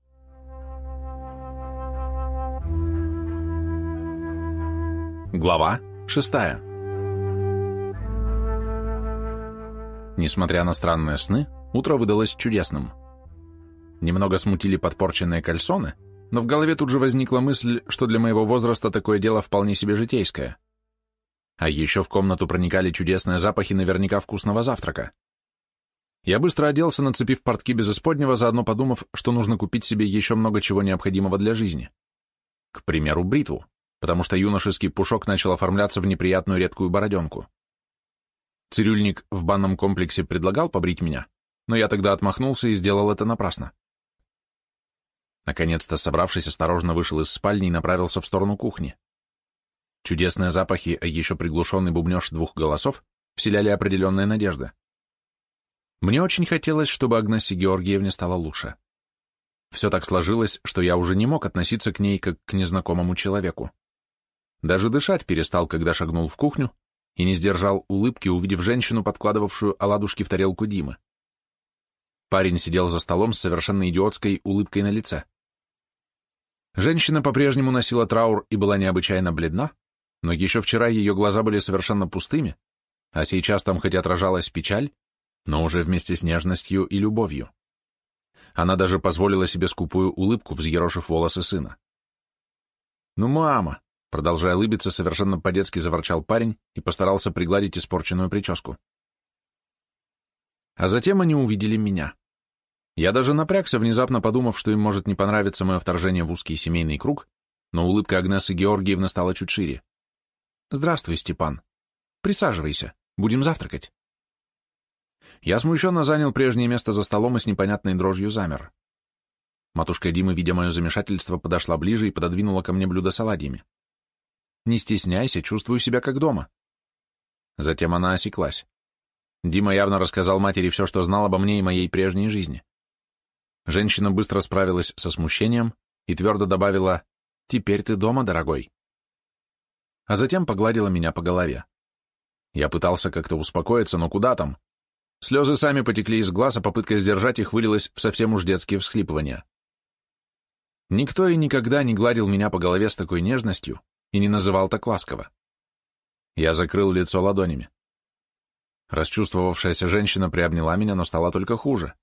Глава шестая Несмотря на странные сны, утро выдалось чудесным. Немного смутили подпорченные кальсоны, но в голове тут же возникла мысль, что для моего возраста такое дело вполне себе житейское. А еще в комнату проникали чудесные запахи наверняка вкусного завтрака. Я быстро оделся, нацепив портки без исподнего, заодно подумав, что нужно купить себе еще много чего необходимого для жизни. К примеру, бритву, потому что юношеский пушок начал оформляться в неприятную редкую бороденку. Цирюльник в банном комплексе предлагал побрить меня, но я тогда отмахнулся и сделал это напрасно. Наконец-то, собравшись, осторожно вышел из спальни и направился в сторону кухни. Чудесные запахи, а еще приглушенный бубнеж двух голосов, вселяли определенные надежды. Мне очень хотелось, чтобы Агнессе Георгиевне стало лучше. Все так сложилось, что я уже не мог относиться к ней как к незнакомому человеку. Даже дышать перестал, когда шагнул в кухню, и не сдержал улыбки, увидев женщину, подкладывавшую оладушки в тарелку Димы. Парень сидел за столом с совершенно идиотской улыбкой на лице. Женщина по-прежнему носила траур и была необычайно бледна, но еще вчера ее глаза были совершенно пустыми, а сейчас там хоть отражалась печаль, но уже вместе с нежностью и любовью. Она даже позволила себе скупую улыбку, взъерошив волосы сына. «Ну, мама!» Продолжая улыбиться, совершенно по-детски заворчал парень и постарался пригладить испорченную прическу. А затем они увидели меня. Я даже напрягся, внезапно подумав, что им может не понравиться мое вторжение в узкий семейный круг, но улыбка Агнесы Георгиевны стала чуть шире. «Здравствуй, Степан. Присаживайся, будем завтракать». Я смущенно занял прежнее место за столом и с непонятной дрожью замер. Матушка Дима, видя мое замешательство, подошла ближе и пододвинула ко мне блюдо с оладьями. Не стесняйся, чувствую себя как дома. Затем она осеклась. Дима явно рассказал матери все, что знал обо мне и моей прежней жизни. Женщина быстро справилась со смущением и твердо добавила «Теперь ты дома, дорогой». А затем погладила меня по голове. Я пытался как-то успокоиться, но куда там? Слезы сами потекли из глаз, а попытка сдержать их вылилась в совсем уж детские всхлипывания. Никто и никогда не гладил меня по голове с такой нежностью, и не называл так ласково. Я закрыл лицо ладонями. Расчувствовавшаяся женщина приобняла меня, но стало только хуже.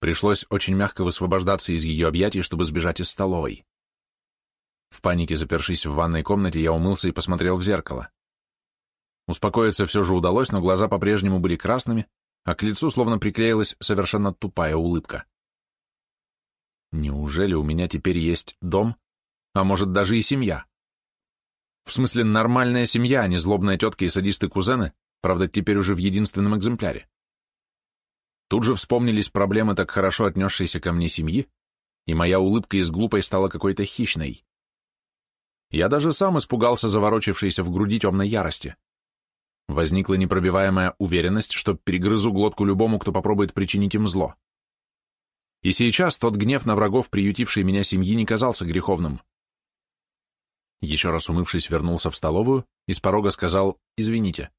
Пришлось очень мягко высвобождаться из ее объятий, чтобы сбежать из столовой. В панике запершись в ванной комнате, я умылся и посмотрел в зеркало. Успокоиться все же удалось, но глаза по-прежнему были красными, а к лицу словно приклеилась совершенно тупая улыбка. Неужели у меня теперь есть дом, а может даже и семья? В смысле, нормальная семья, а не злобная тетка и садисты-кузены, правда, теперь уже в единственном экземпляре. Тут же вспомнились проблемы так хорошо отнесшейся ко мне семьи, и моя улыбка из глупой стала какой-то хищной. Я даже сам испугался заворочившейся в груди темной ярости. Возникла непробиваемая уверенность, что перегрызу глотку любому, кто попробует причинить им зло. И сейчас тот гнев на врагов, приютивший меня семьи, не казался греховным. Еще раз умывшись, вернулся в столовую и с порога сказал «Извините,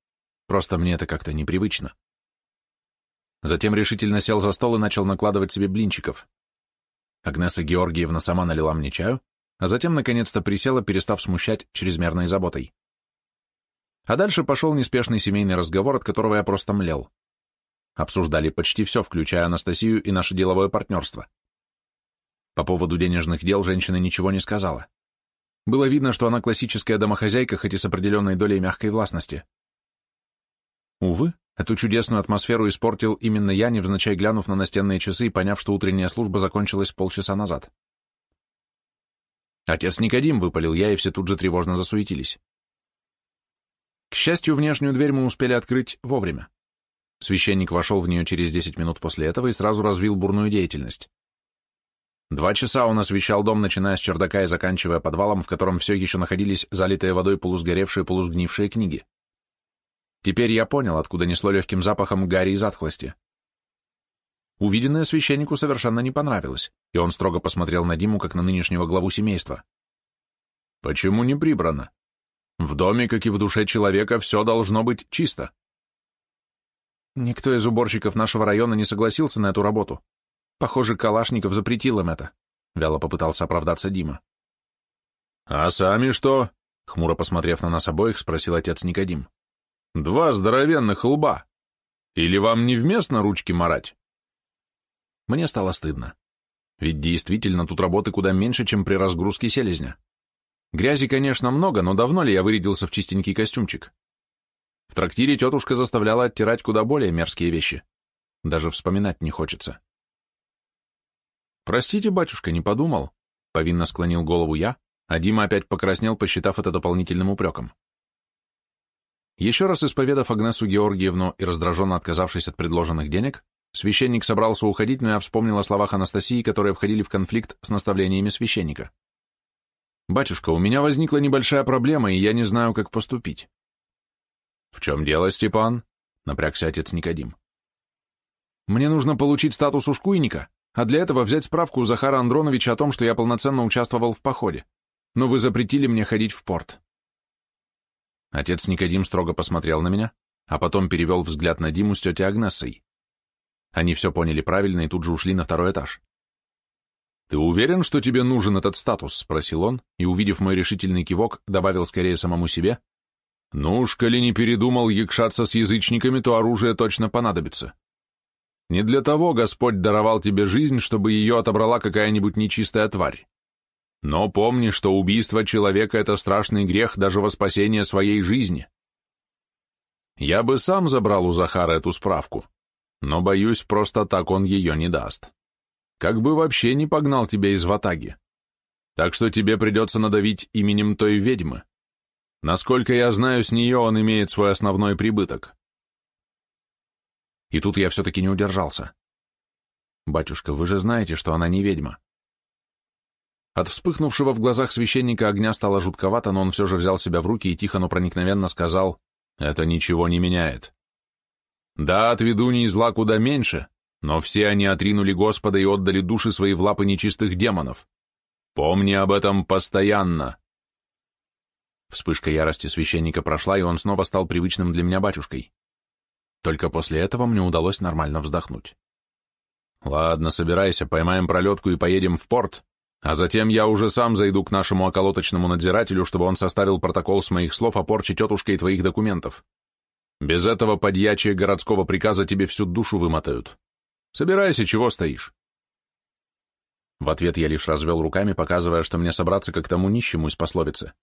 просто мне это как-то непривычно». Затем решительно сел за стол и начал накладывать себе блинчиков. Агнеса Георгиевна сама налила мне чаю, а затем наконец-то присела, перестав смущать чрезмерной заботой. А дальше пошел неспешный семейный разговор, от которого я просто млел. Обсуждали почти все, включая Анастасию и наше деловое партнерство. По поводу денежных дел женщина ничего не сказала. Было видно, что она классическая домохозяйка, хоть и с определенной долей мягкой властности. Увы, эту чудесную атмосферу испортил именно я, невзначай глянув на настенные часы и поняв, что утренняя служба закончилась полчаса назад. Отец Никодим, выпалил я, и все тут же тревожно засуетились. К счастью, внешнюю дверь мы успели открыть вовремя. Священник вошел в нее через 10 минут после этого и сразу развил бурную деятельность. Два часа он освещал дом, начиная с чердака и заканчивая подвалом, в котором все еще находились залитые водой полусгоревшие, полусгнившие книги. Теперь я понял, откуда несло легким запахом гари и затхлости. Увиденное священнику совершенно не понравилось, и он строго посмотрел на Диму, как на нынешнего главу семейства. «Почему не прибрано? В доме, как и в душе человека, все должно быть чисто. Никто из уборщиков нашего района не согласился на эту работу. Похоже, Калашников запретил им это. Вяло попытался оправдаться Дима. «А сами что?» — хмуро посмотрев на нас обоих, спросил отец Никодим. «Два здоровенных лба. Или вам невместно ручки марать?» Мне стало стыдно. Ведь действительно тут работы куда меньше, чем при разгрузке селезня. Грязи, конечно, много, но давно ли я вырядился в чистенький костюмчик? В трактире тетушка заставляла оттирать куда более мерзкие вещи. Даже вспоминать не хочется. «Простите, батюшка, не подумал», — повинно склонил голову я, а Дима опять покраснел, посчитав это дополнительным упреком. Еще раз исповедав Агнесу Георгиевну и раздраженно отказавшись от предложенных денег, священник собрался уходить, но я вспомнил о словах Анастасии, которые входили в конфликт с наставлениями священника. «Батюшка, у меня возникла небольшая проблема, и я не знаю, как поступить». «В чем дело, Степан?» — напрягся отец Никодим. «Мне нужно получить статус ушкуйника, а для этого взять справку у Захара Андроновича о том, что я полноценно участвовал в походе. Но вы запретили мне ходить в порт». Отец Никодим строго посмотрел на меня, а потом перевел взгляд на Диму с тетей Агнессой. Они все поняли правильно и тут же ушли на второй этаж. «Ты уверен, что тебе нужен этот статус?» — спросил он, и, увидев мой решительный кивок, добавил скорее самому себе. «Ну уж, коли не передумал якшаться с язычниками, то оружие точно понадобится. Не для того Господь даровал тебе жизнь, чтобы ее отобрала какая-нибудь нечистая тварь. Но помни, что убийство человека — это страшный грех даже во спасение своей жизни. Я бы сам забрал у Захара эту справку, но, боюсь, просто так он ее не даст» как бы вообще не погнал тебя из ватаги. Так что тебе придется надавить именем той ведьмы. Насколько я знаю, с нее он имеет свой основной прибыток. И тут я все-таки не удержался. Батюшка, вы же знаете, что она не ведьма. От вспыхнувшего в глазах священника огня стало жутковато, но он все же взял себя в руки и тихо, но проникновенно сказал, «Это ничего не меняет. Да, от ведуньи зла куда меньше, но все они отринули Господа и отдали души свои в лапы нечистых демонов. Помни об этом постоянно. Вспышка ярости священника прошла, и он снова стал привычным для меня батюшкой. Только после этого мне удалось нормально вздохнуть. Ладно, собирайся, поймаем пролетку и поедем в порт, а затем я уже сам зайду к нашему околоточному надзирателю, чтобы он составил протокол с моих слов о порче тетушкой твоих документов. Без этого подьячие городского приказа тебе всю душу вымотают. Собирайся, чего стоишь?» В ответ я лишь развел руками, показывая, что мне собраться как тому нищему из пословицы.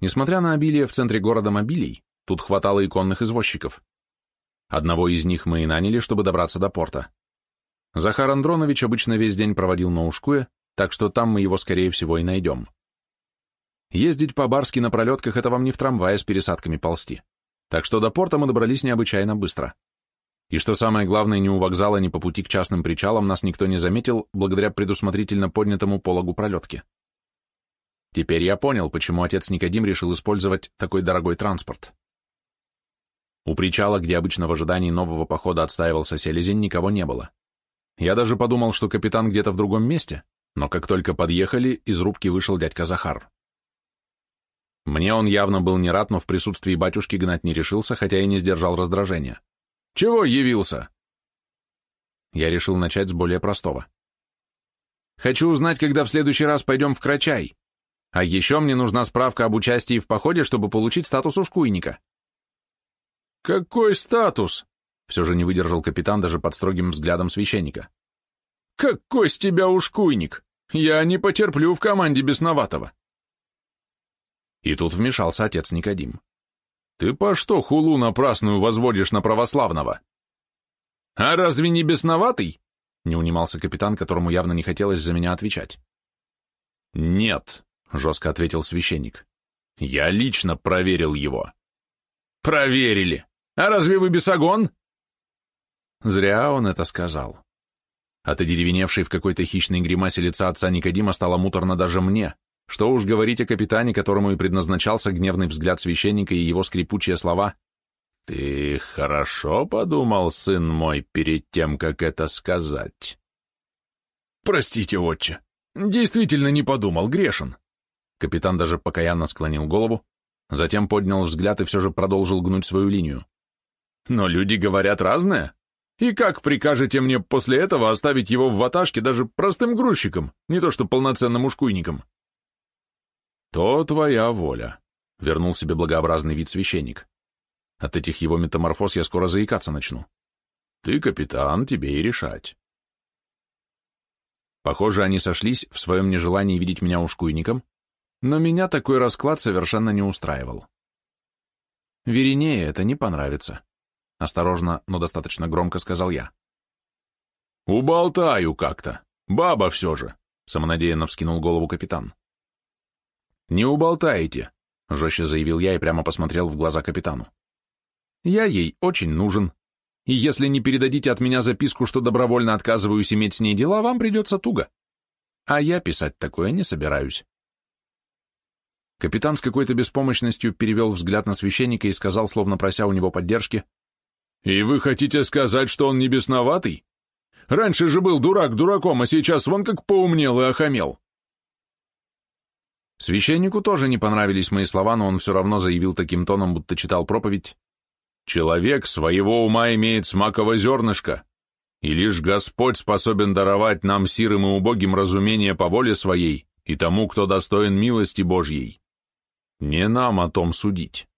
Несмотря на обилие в центре города мобилей, тут хватало иконных извозчиков. Одного из них мы и наняли, чтобы добраться до порта. Захар Андронович обычно весь день проводил на Ушкуе, так что там мы его, скорее всего, и найдем. Ездить по-барски на пролетках — это вам не в трамвае с пересадками ползти. Так что до порта мы добрались необычайно быстро. И что самое главное, ни у вокзала, ни по пути к частным причалам нас никто не заметил, благодаря предусмотрительно поднятому пологу пролетки. Теперь я понял, почему отец Никодим решил использовать такой дорогой транспорт. У причала, где обычно в ожидании нового похода отстаивался селезень, никого не было. Я даже подумал, что капитан где-то в другом месте, но как только подъехали, из рубки вышел дядька Захар. Мне он явно был не рад, но в присутствии батюшки гнать не решился, хотя и не сдержал раздражения. Чего явился?» Я решил начать с более простого. «Хочу узнать, когда в следующий раз пойдем в Крачай. А еще мне нужна справка об участии в походе, чтобы получить статус ушкуйника». «Какой статус?» Все же не выдержал капитан даже под строгим взглядом священника. «Какой с тебя ушкуйник? Я не потерплю в команде бесноватого». И тут вмешался отец Никодим. Ты по что хулу напрасную возводишь на православного? А разве не бесноватый? Не унимался капитан, которому явно не хотелось за меня отвечать. Нет, жестко ответил священник. Я лично проверил его. Проверили. А разве вы бесогон? Зря он это сказал. От одеревеневшей в какой-то хищной гримасе лица отца Никодима стало муторно даже мне, что уж говорить о капитане, которому и предназначался гневный взгляд священника и его скрипучие слова «Ты хорошо подумал, сын мой, перед тем, как это сказать?» «Простите, отче, действительно не подумал, грешен». Капитан даже покаянно склонил голову, затем поднял взгляд и все же продолжил гнуть свою линию. «Но люди говорят разное. И как прикажете мне после этого оставить его в ваташке даже простым грузчиком, не то что полноценным ушкуйником?» «То твоя воля», — вернул себе благообразный вид священник. «От этих его метаморфоз я скоро заикаться начну. Ты капитан, тебе и решать». Похоже, они сошлись в своем нежелании видеть меня ушкуйником, но меня такой расклад совершенно не устраивал. Веринее это не понравится. Осторожно, но достаточно громко сказал я. «Уболтаю как-то. Баба все же», — самонадеянно вскинул голову капитан. «Не уболтаете», — жестче заявил я и прямо посмотрел в глаза капитану. «Я ей очень нужен, и если не передадите от меня записку, что добровольно отказываюсь иметь с ней дела, вам придется туго. А я писать такое не собираюсь». Капитан с какой-то беспомощностью перевел взгляд на священника и сказал, словно прося у него поддержки, «И вы хотите сказать, что он не бесноватый? Раньше же был дурак дураком, а сейчас вон как поумнел и охамел». Священнику тоже не понравились мои слова, но он все равно заявил таким тоном, будто читал проповедь. «Человек своего ума имеет смаково зернышко, и лишь Господь способен даровать нам сирым и убогим разумение по воле своей и тому, кто достоин милости Божьей. Не нам о том судить».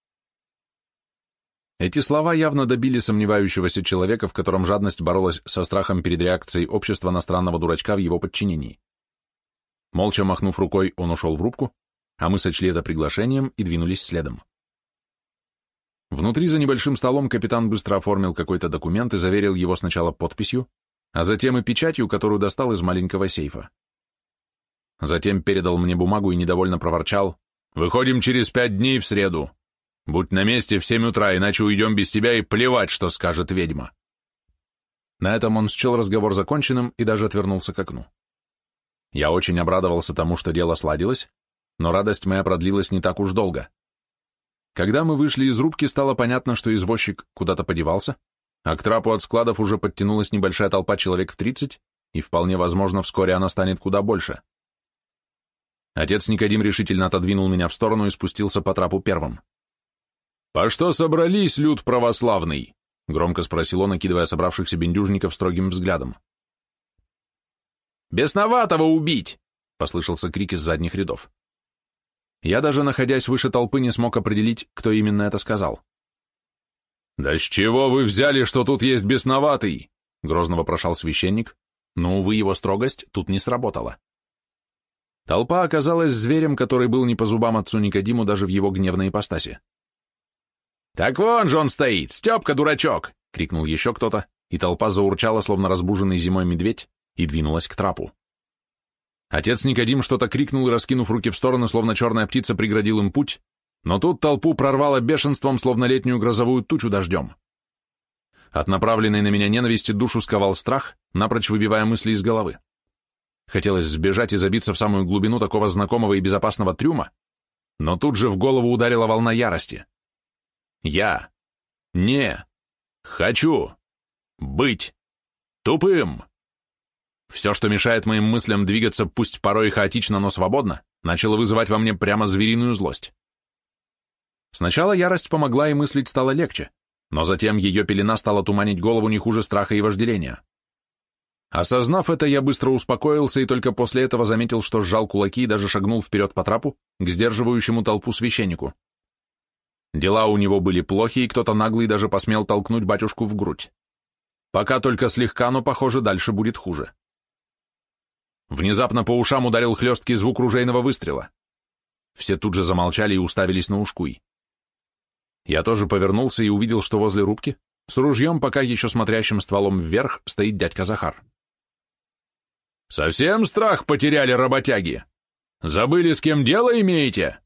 Эти слова явно добили сомневающегося человека, в котором жадность боролась со страхом перед реакцией общества на странного дурачка в его подчинении. Молча махнув рукой, он ушел в рубку, а мы сочли это приглашением и двинулись следом. Внутри за небольшим столом капитан быстро оформил какой-то документ и заверил его сначала подписью, а затем и печатью, которую достал из маленького сейфа. Затем передал мне бумагу и недовольно проворчал «Выходим через пять дней в среду. Будь на месте в семь утра, иначе уйдем без тебя и плевать, что скажет ведьма». На этом он счел разговор законченным и даже отвернулся к окну. Я очень обрадовался тому, что дело сладилось, но радость моя продлилась не так уж долго. Когда мы вышли из рубки, стало понятно, что извозчик куда-то подевался, а к трапу от складов уже подтянулась небольшая толпа человек в тридцать, и вполне возможно, вскоре она станет куда больше. Отец Никодим решительно отодвинул меня в сторону и спустился по трапу первым. «По что собрались, люд православный?» — громко спросил он, накидывая собравшихся бендюжников строгим взглядом. «Бесноватого убить!» — послышался крик из задних рядов. Я даже, находясь выше толпы, не смог определить, кто именно это сказал. «Да с чего вы взяли, что тут есть бесноватый?» — грозно вопрошал священник, но, увы, его строгость тут не сработала. Толпа оказалась зверем, который был не по зубам отцу Никодиму даже в его гневной ипостаси. «Так вон же он стоит! Степка, дурачок!» — крикнул еще кто-то, и толпа заурчала, словно разбуженный зимой медведь, и двинулась к трапу. Отец Никодим что-то крикнул и, раскинув руки в стороны, словно черная птица, преградил им путь, но тут толпу прорвало бешенством, словно летнюю грозовую тучу дождем. От направленной на меня ненависти душу сковал страх, напрочь выбивая мысли из головы. Хотелось сбежать и забиться в самую глубину такого знакомого и безопасного трюма, но тут же в голову ударила волна ярости. Я не хочу быть тупым. Все, что мешает моим мыслям двигаться, пусть порой хаотично, но свободно, начало вызывать во мне прямо звериную злость. Сначала ярость помогла и мыслить стало легче, но затем ее пелена стала туманить голову не хуже страха и вожделения. Осознав это, я быстро успокоился и только после этого заметил, что сжал кулаки и даже шагнул вперед по трапу к сдерживающему толпу священнику. Дела у него были плохи, и кто-то наглый даже посмел толкнуть батюшку в грудь. Пока только слегка, но, похоже, дальше будет хуже. Внезапно по ушам ударил хлесткий звук ружейного выстрела. Все тут же замолчали и уставились на ушкуй. Я тоже повернулся и увидел, что возле рубки, с ружьем, пока еще смотрящим стволом вверх, стоит дядька Захар. «Совсем страх потеряли работяги? Забыли, с кем дело имеете?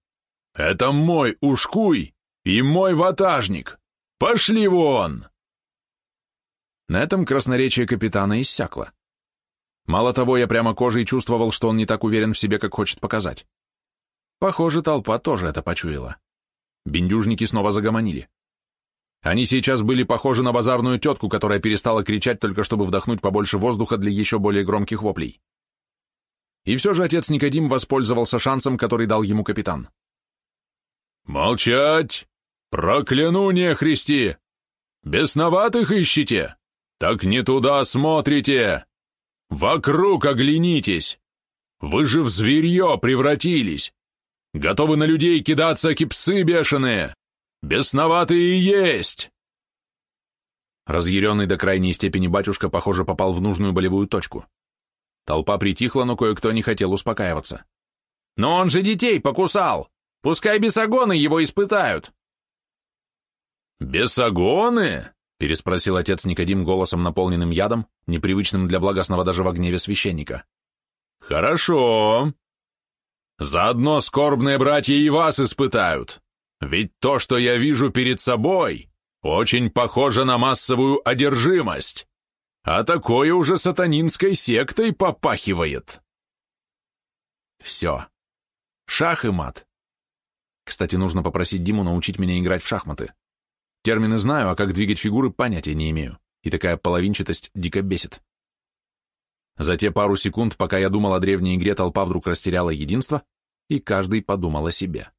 Это мой ушкуй и мой ватажник. Пошли вон!» На этом красноречие капитана иссякло. Мало того, я прямо кожей чувствовал, что он не так уверен в себе, как хочет показать. Похоже, толпа тоже это почуяла. Бендюжники снова загомонили. Они сейчас были похожи на базарную тетку, которая перестала кричать только чтобы вдохнуть побольше воздуха для еще более громких воплей. И все же отец Никодим воспользовался шансом, который дал ему капитан. «Молчать! Прокляну нехристи! Бесноватых ищите! Так не туда смотрите! Вокруг оглянитесь! Вы же в зверье превратились! Готовы на людей кидаться, кипсы бешеные! Бесноватые есть!» Разъяренный до крайней степени батюшка, похоже, попал в нужную болевую точку. Толпа притихла, но кое-кто не хотел успокаиваться. «Но он же детей покусал! Пускай бесогоны его испытают!» «Бесогоны?» — переспросил отец Никодим голосом, наполненным ядом, непривычным для благостного даже в гневе священника. «Хорошо. Заодно скорбные братья и вас испытают. Ведь то, что я вижу перед собой, очень похоже на массовую одержимость. А такое уже сатанинской сектой попахивает. Все. Шах и мат. Кстати, нужно попросить Диму научить меня играть в шахматы. Термины знаю, а как двигать фигуры понятия не имею. И такая половинчатость дико бесит. За те пару секунд, пока я думал о древней игре, толпа вдруг растеряла единство, и каждый подумал о себе.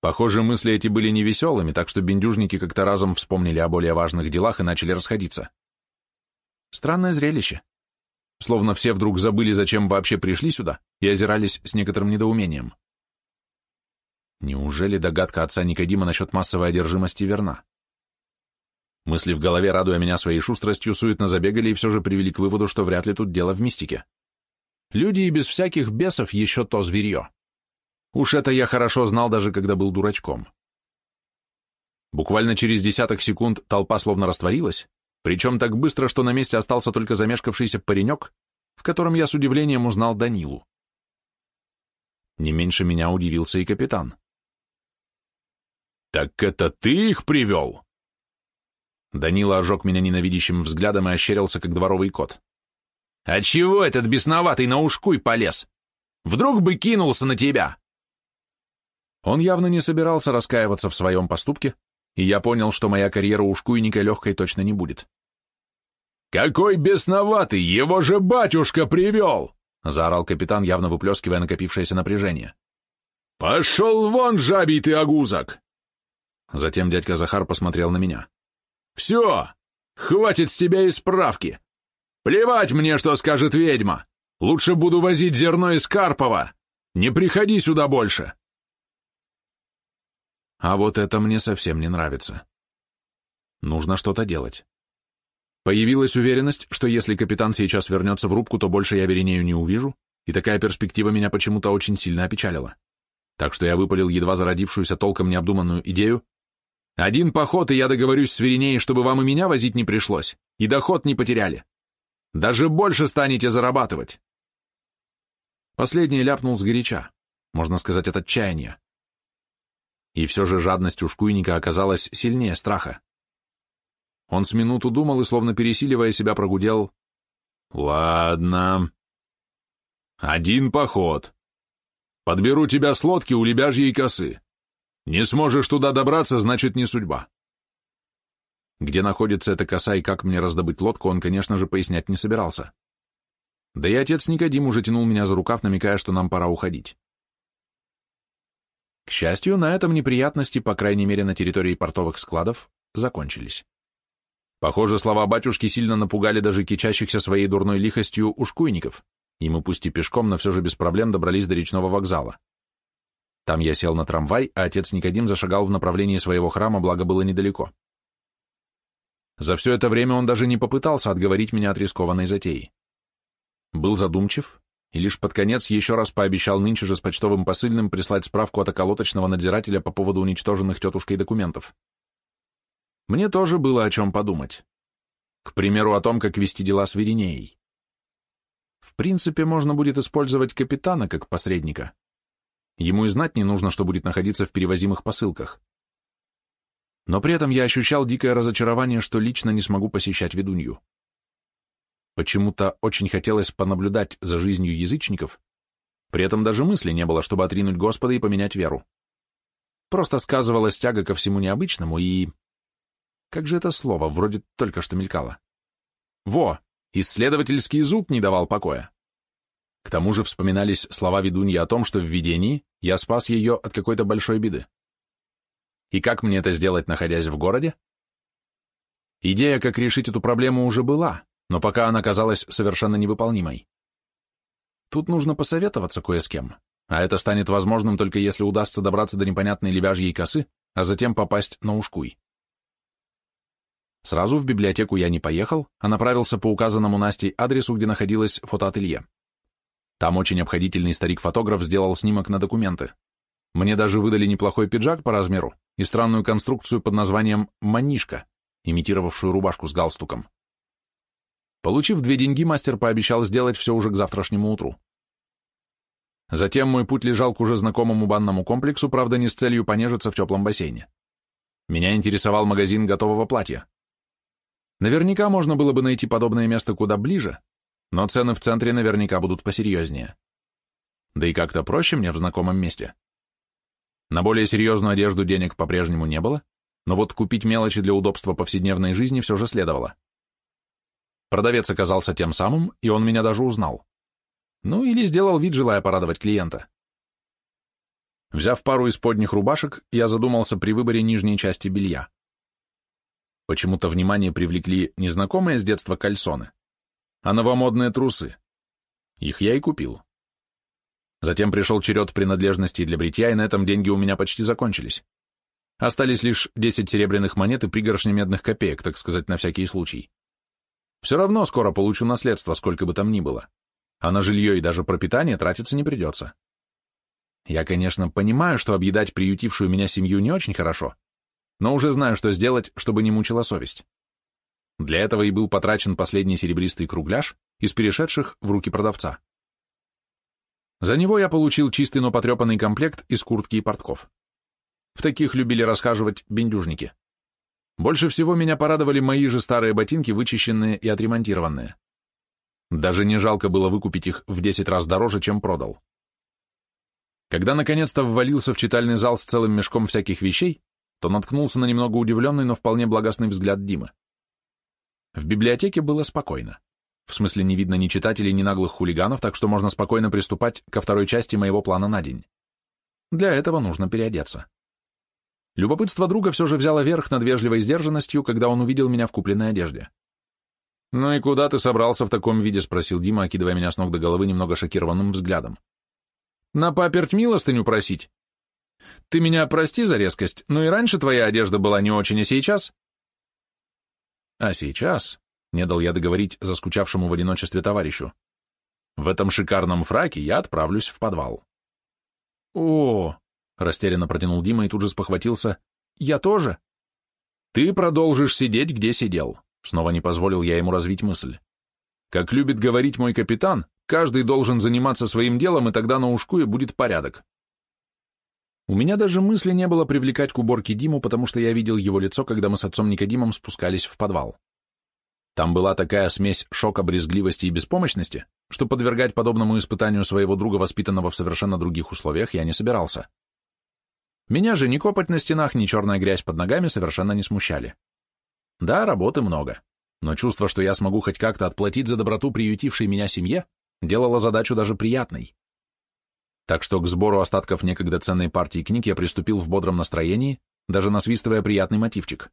Похоже, мысли эти были невеселыми, так что бендюжники как-то разом вспомнили о более важных делах и начали расходиться. Странное зрелище. Словно все вдруг забыли, зачем вообще пришли сюда, и озирались с некоторым недоумением. Неужели догадка отца Никодима насчет массовой одержимости верна? Мысли в голове, радуя меня своей шустростью, суетно забегали и все же привели к выводу, что вряд ли тут дело в мистике. Люди и без всяких бесов еще то зверье. Уж это я хорошо знал, даже когда был дурачком. Буквально через десяток секунд толпа словно растворилась, причем так быстро, что на месте остался только замешкавшийся паренек, в котором я с удивлением узнал Данилу. Не меньше меня удивился и капитан. «Так это ты их привел?» Данила ожег меня ненавидящим взглядом и ощерился, как дворовый кот. «А чего этот бесноватый на ушкуй полез? Вдруг бы кинулся на тебя?» Он явно не собирался раскаиваться в своем поступке, и я понял, что моя карьера ушкуйника легкой точно не будет. «Какой бесноватый! Его же батюшка привел!» — заорал капитан, явно выплескивая накопившееся напряжение. «Пошел вон, жабий ты огузок!» Затем дядька Захар посмотрел на меня. «Все! Хватит с тебя и справки! Плевать мне, что скажет ведьма! Лучше буду возить зерно из Карпова! Не приходи сюда больше!» А вот это мне совсем не нравится. Нужно что-то делать. Появилась уверенность, что если капитан сейчас вернется в рубку, то больше я Веринею не увижу, и такая перспектива меня почему-то очень сильно опечалила. Так что я выпалил едва зародившуюся толком необдуманную идею. «Один поход, и я договорюсь с Веринеей, чтобы вам и меня возить не пришлось, и доход не потеряли. Даже больше станете зарабатывать!» Последний ляпнул сгоряча, можно сказать, от отчаяния. И все же жадность у шкуйника оказалась сильнее страха. Он с минуту думал и, словно пересиливая себя, прогудел. «Ладно. Один поход. Подберу тебя с лодки у лебяжьей косы. Не сможешь туда добраться, значит, не судьба». Где находится эта коса и как мне раздобыть лодку, он, конечно же, пояснять не собирался. Да и отец Никодим уже тянул меня за рукав, намекая, что нам пора уходить. К счастью, на этом неприятности, по крайней мере на территории портовых складов, закончились. Похоже, слова батюшки сильно напугали даже кичащихся своей дурной лихостью ушкуйников, и мы пусть и пешком, но все же без проблем добрались до речного вокзала. Там я сел на трамвай, а отец Никодим зашагал в направлении своего храма, благо было недалеко. За все это время он даже не попытался отговорить меня от рискованной затеи. Был задумчив, и лишь под конец еще раз пообещал нынче же с почтовым посыльным прислать справку от околоточного надзирателя по поводу уничтоженных тетушкой документов. Мне тоже было о чем подумать. К примеру, о том, как вести дела с Веринеей. В принципе, можно будет использовать капитана как посредника. Ему и знать не нужно, что будет находиться в перевозимых посылках. Но при этом я ощущал дикое разочарование, что лично не смогу посещать ведунью. Почему-то очень хотелось понаблюдать за жизнью язычников, при этом даже мысли не было, чтобы отринуть Господа и поменять веру. Просто сказывалась тяга ко всему необычному и... Как же это слово, вроде только что мелькало. Во! Исследовательский зуб не давал покоя. К тому же вспоминались слова ведуньи о том, что в видении я спас ее от какой-то большой беды. И как мне это сделать, находясь в городе? Идея, как решить эту проблему, уже была, но пока она казалась совершенно невыполнимой. Тут нужно посоветоваться кое с кем, а это станет возможным только если удастся добраться до непонятной лебяжьей косы, а затем попасть на ушкуй. Сразу в библиотеку я не поехал, а направился по указанному Настей адресу, где находилось фотоателье. Там очень обходительный старик-фотограф сделал снимок на документы. Мне даже выдали неплохой пиджак по размеру и странную конструкцию под названием «манишка», имитировавшую рубашку с галстуком. Получив две деньги, мастер пообещал сделать все уже к завтрашнему утру. Затем мой путь лежал к уже знакомому банному комплексу, правда, не с целью понежиться в теплом бассейне. Меня интересовал магазин готового платья. Наверняка можно было бы найти подобное место куда ближе, но цены в центре наверняка будут посерьезнее. Да и как-то проще мне в знакомом месте. На более серьезную одежду денег по-прежнему не было, но вот купить мелочи для удобства повседневной жизни все же следовало. Продавец оказался тем самым, и он меня даже узнал. Ну, или сделал вид, желая порадовать клиента. Взяв пару из подних рубашек, я задумался при выборе нижней части белья. Почему-то внимание привлекли незнакомые с детства кальсоны, а новомодные трусы. Их я и купил. Затем пришел черед принадлежностей для бритья, и на этом деньги у меня почти закончились. Остались лишь 10 серебряных монет и пригоршни медных копеек, так сказать, на всякий случай. Все равно скоро получу наследство, сколько бы там ни было. А на жилье и даже пропитание тратиться не придется. Я, конечно, понимаю, что объедать приютившую меня семью не очень хорошо, но уже знаю, что сделать, чтобы не мучила совесть. Для этого и был потрачен последний серебристый кругляш из перешедших в руки продавца. За него я получил чистый, но потрепанный комплект из куртки и портков. В таких любили расхаживать бендюжники. Больше всего меня порадовали мои же старые ботинки, вычищенные и отремонтированные. Даже не жалко было выкупить их в 10 раз дороже, чем продал. Когда наконец-то ввалился в читальный зал с целым мешком всяких вещей, то наткнулся на немного удивленный, но вполне благостный взгляд Димы. В библиотеке было спокойно. В смысле, не видно ни читателей, ни наглых хулиганов, так что можно спокойно приступать ко второй части моего плана на день. Для этого нужно переодеться. Любопытство друга все же взяло верх над вежливой сдержанностью, когда он увидел меня в купленной одежде. «Ну и куда ты собрался в таком виде?» — спросил Дима, окидывая меня с ног до головы немного шокированным взглядом. «На паперть милостыню просить? Ты меня прости за резкость, но и раньше твоя одежда была не очень, а сейчас...» А сейчас, не дал я договорить заскучавшему в одиночестве товарищу, в этом шикарном фраке я отправлюсь в подвал. О, растерянно протянул Дима и тут же спохватился. Я тоже? Ты продолжишь сидеть, где сидел. Снова не позволил я ему развить мысль. Как любит говорить мой капитан, каждый должен заниматься своим делом, и тогда на ушкуе будет порядок. У меня даже мысли не было привлекать к уборке Диму, потому что я видел его лицо, когда мы с отцом Никодимом спускались в подвал. Там была такая смесь шока, брезгливости и беспомощности, что подвергать подобному испытанию своего друга, воспитанного в совершенно других условиях, я не собирался. Меня же ни копоть на стенах, ни черная грязь под ногами совершенно не смущали. Да, работы много, но чувство, что я смогу хоть как-то отплатить за доброту приютившей меня семье, делало задачу даже приятной. Так что к сбору остатков некогда ценной партии книг я приступил в бодром настроении, даже насвистывая приятный мотивчик.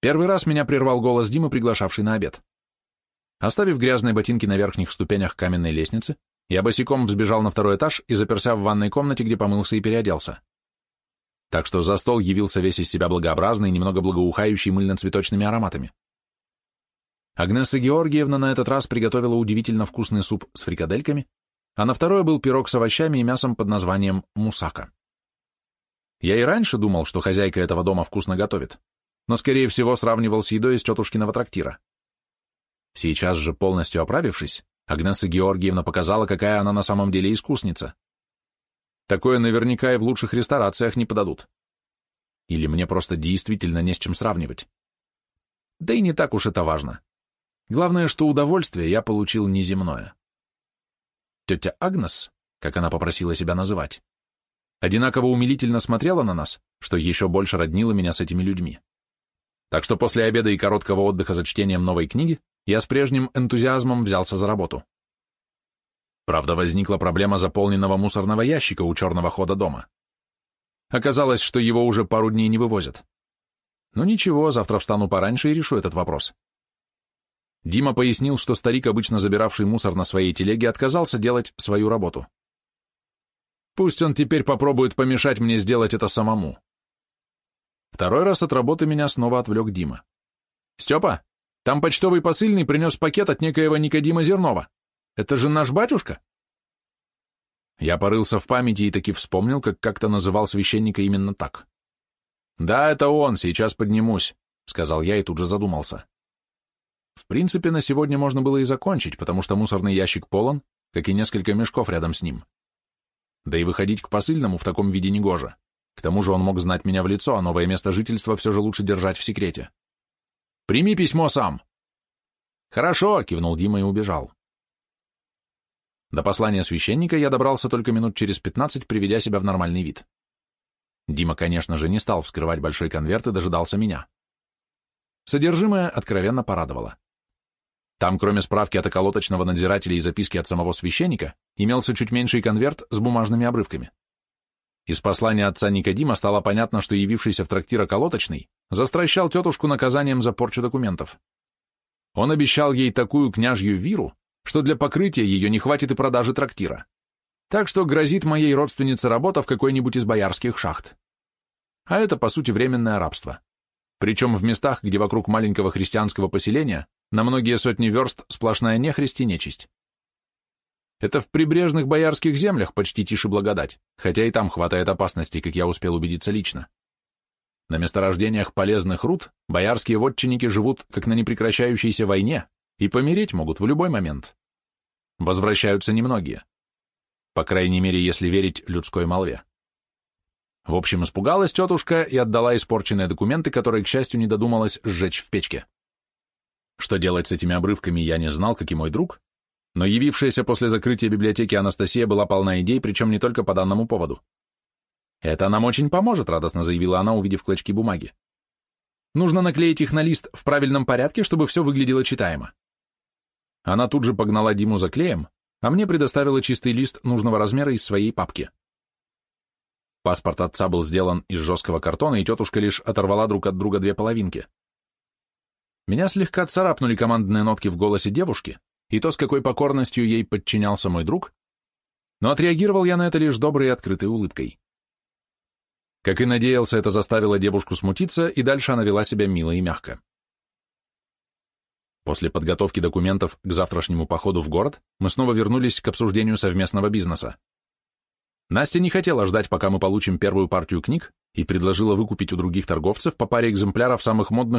Первый раз меня прервал голос Димы, приглашавший на обед. Оставив грязные ботинки на верхних ступенях каменной лестницы, я босиком взбежал на второй этаж и заперся в ванной комнате, где помылся и переоделся. Так что за стол явился весь из себя благообразный, немного благоухающий мыльно-цветочными ароматами. Агнеса Георгиевна на этот раз приготовила удивительно вкусный суп с фрикадельками, а на второе был пирог с овощами и мясом под названием мусака. Я и раньше думал, что хозяйка этого дома вкусно готовит, но, скорее всего, сравнивал с едой из тетушкиного трактира. Сейчас же, полностью оправившись, Агнеса Георгиевна показала, какая она на самом деле искусница. Такое наверняка и в лучших ресторациях не подадут. Или мне просто действительно не с чем сравнивать. Да и не так уж это важно. Главное, что удовольствие я получил неземное. Тетя Агнес, как она попросила себя называть, одинаково умилительно смотрела на нас, что еще больше роднило меня с этими людьми. Так что после обеда и короткого отдыха за чтением новой книги я с прежним энтузиазмом взялся за работу. Правда, возникла проблема заполненного мусорного ящика у черного хода дома. Оказалось, что его уже пару дней не вывозят. Но ничего, завтра встану пораньше и решу этот вопрос. Дима пояснил, что старик, обычно забиравший мусор на своей телеге, отказался делать свою работу. Пусть он теперь попробует помешать мне сделать это самому. Второй раз от работы меня снова отвлек Дима. «Степа, там почтовый посыльный принес пакет от некоего Никодима Зернова. Это же наш батюшка?» Я порылся в памяти и таки вспомнил, как как-то называл священника именно так. «Да, это он, сейчас поднимусь», — сказал я и тут же задумался. В принципе, на сегодня можно было и закончить, потому что мусорный ящик полон, как и несколько мешков рядом с ним. Да и выходить к посыльному в таком виде негоже. К тому же он мог знать меня в лицо, а новое место жительства все же лучше держать в секрете. «Прими письмо сам!» «Хорошо», — кивнул Дима и убежал. До послания священника я добрался только минут через пятнадцать, приведя себя в нормальный вид. Дима, конечно же, не стал вскрывать большой конверт и дожидался меня. Содержимое откровенно порадовало. Там, кроме справки от околоточного надзирателя и записки от самого священника, имелся чуть меньший конверт с бумажными обрывками. Из послания отца Никодима стало понятно, что явившийся в трактир околоточный застращал тетушку наказанием за порчу документов. Он обещал ей такую княжью виру, что для покрытия ее не хватит и продажи трактира. Так что грозит моей родственнице работа в какой-нибудь из боярских шахт. А это, по сути, временное рабство. Причем в местах, где вокруг маленького христианского поселения на многие сотни верст сплошная нехристь и нечисть. Это в прибрежных боярских землях почти тише благодать, хотя и там хватает опасностей, как я успел убедиться лично. На месторождениях полезных руд боярские вотчинники живут как на непрекращающейся войне и помереть могут в любой момент. Возвращаются немногие. По крайней мере, если верить людской молве. В общем, испугалась тетушка и отдала испорченные документы, которые, к счастью, не додумалась сжечь в печке. Что делать с этими обрывками, я не знал, как и мой друг, но явившаяся после закрытия библиотеки Анастасия была полна идей, причем не только по данному поводу. «Это нам очень поможет», — радостно заявила она, увидев клочки бумаги. «Нужно наклеить их на лист в правильном порядке, чтобы все выглядело читаемо». Она тут же погнала Диму за клеем, а мне предоставила чистый лист нужного размера из своей папки. Паспорт отца был сделан из жесткого картона, и тетушка лишь оторвала друг от друга две половинки. Меня слегка царапнули командные нотки в голосе девушки, и то, с какой покорностью ей подчинялся мой друг, но отреагировал я на это лишь доброй и открытой улыбкой. Как и надеялся, это заставило девушку смутиться, и дальше она вела себя мило и мягко. После подготовки документов к завтрашнему походу в город мы снова вернулись к обсуждению совместного бизнеса. Настя не хотела ждать, пока мы получим первую партию книг, и предложила выкупить у других торговцев по паре экземпляров самых модных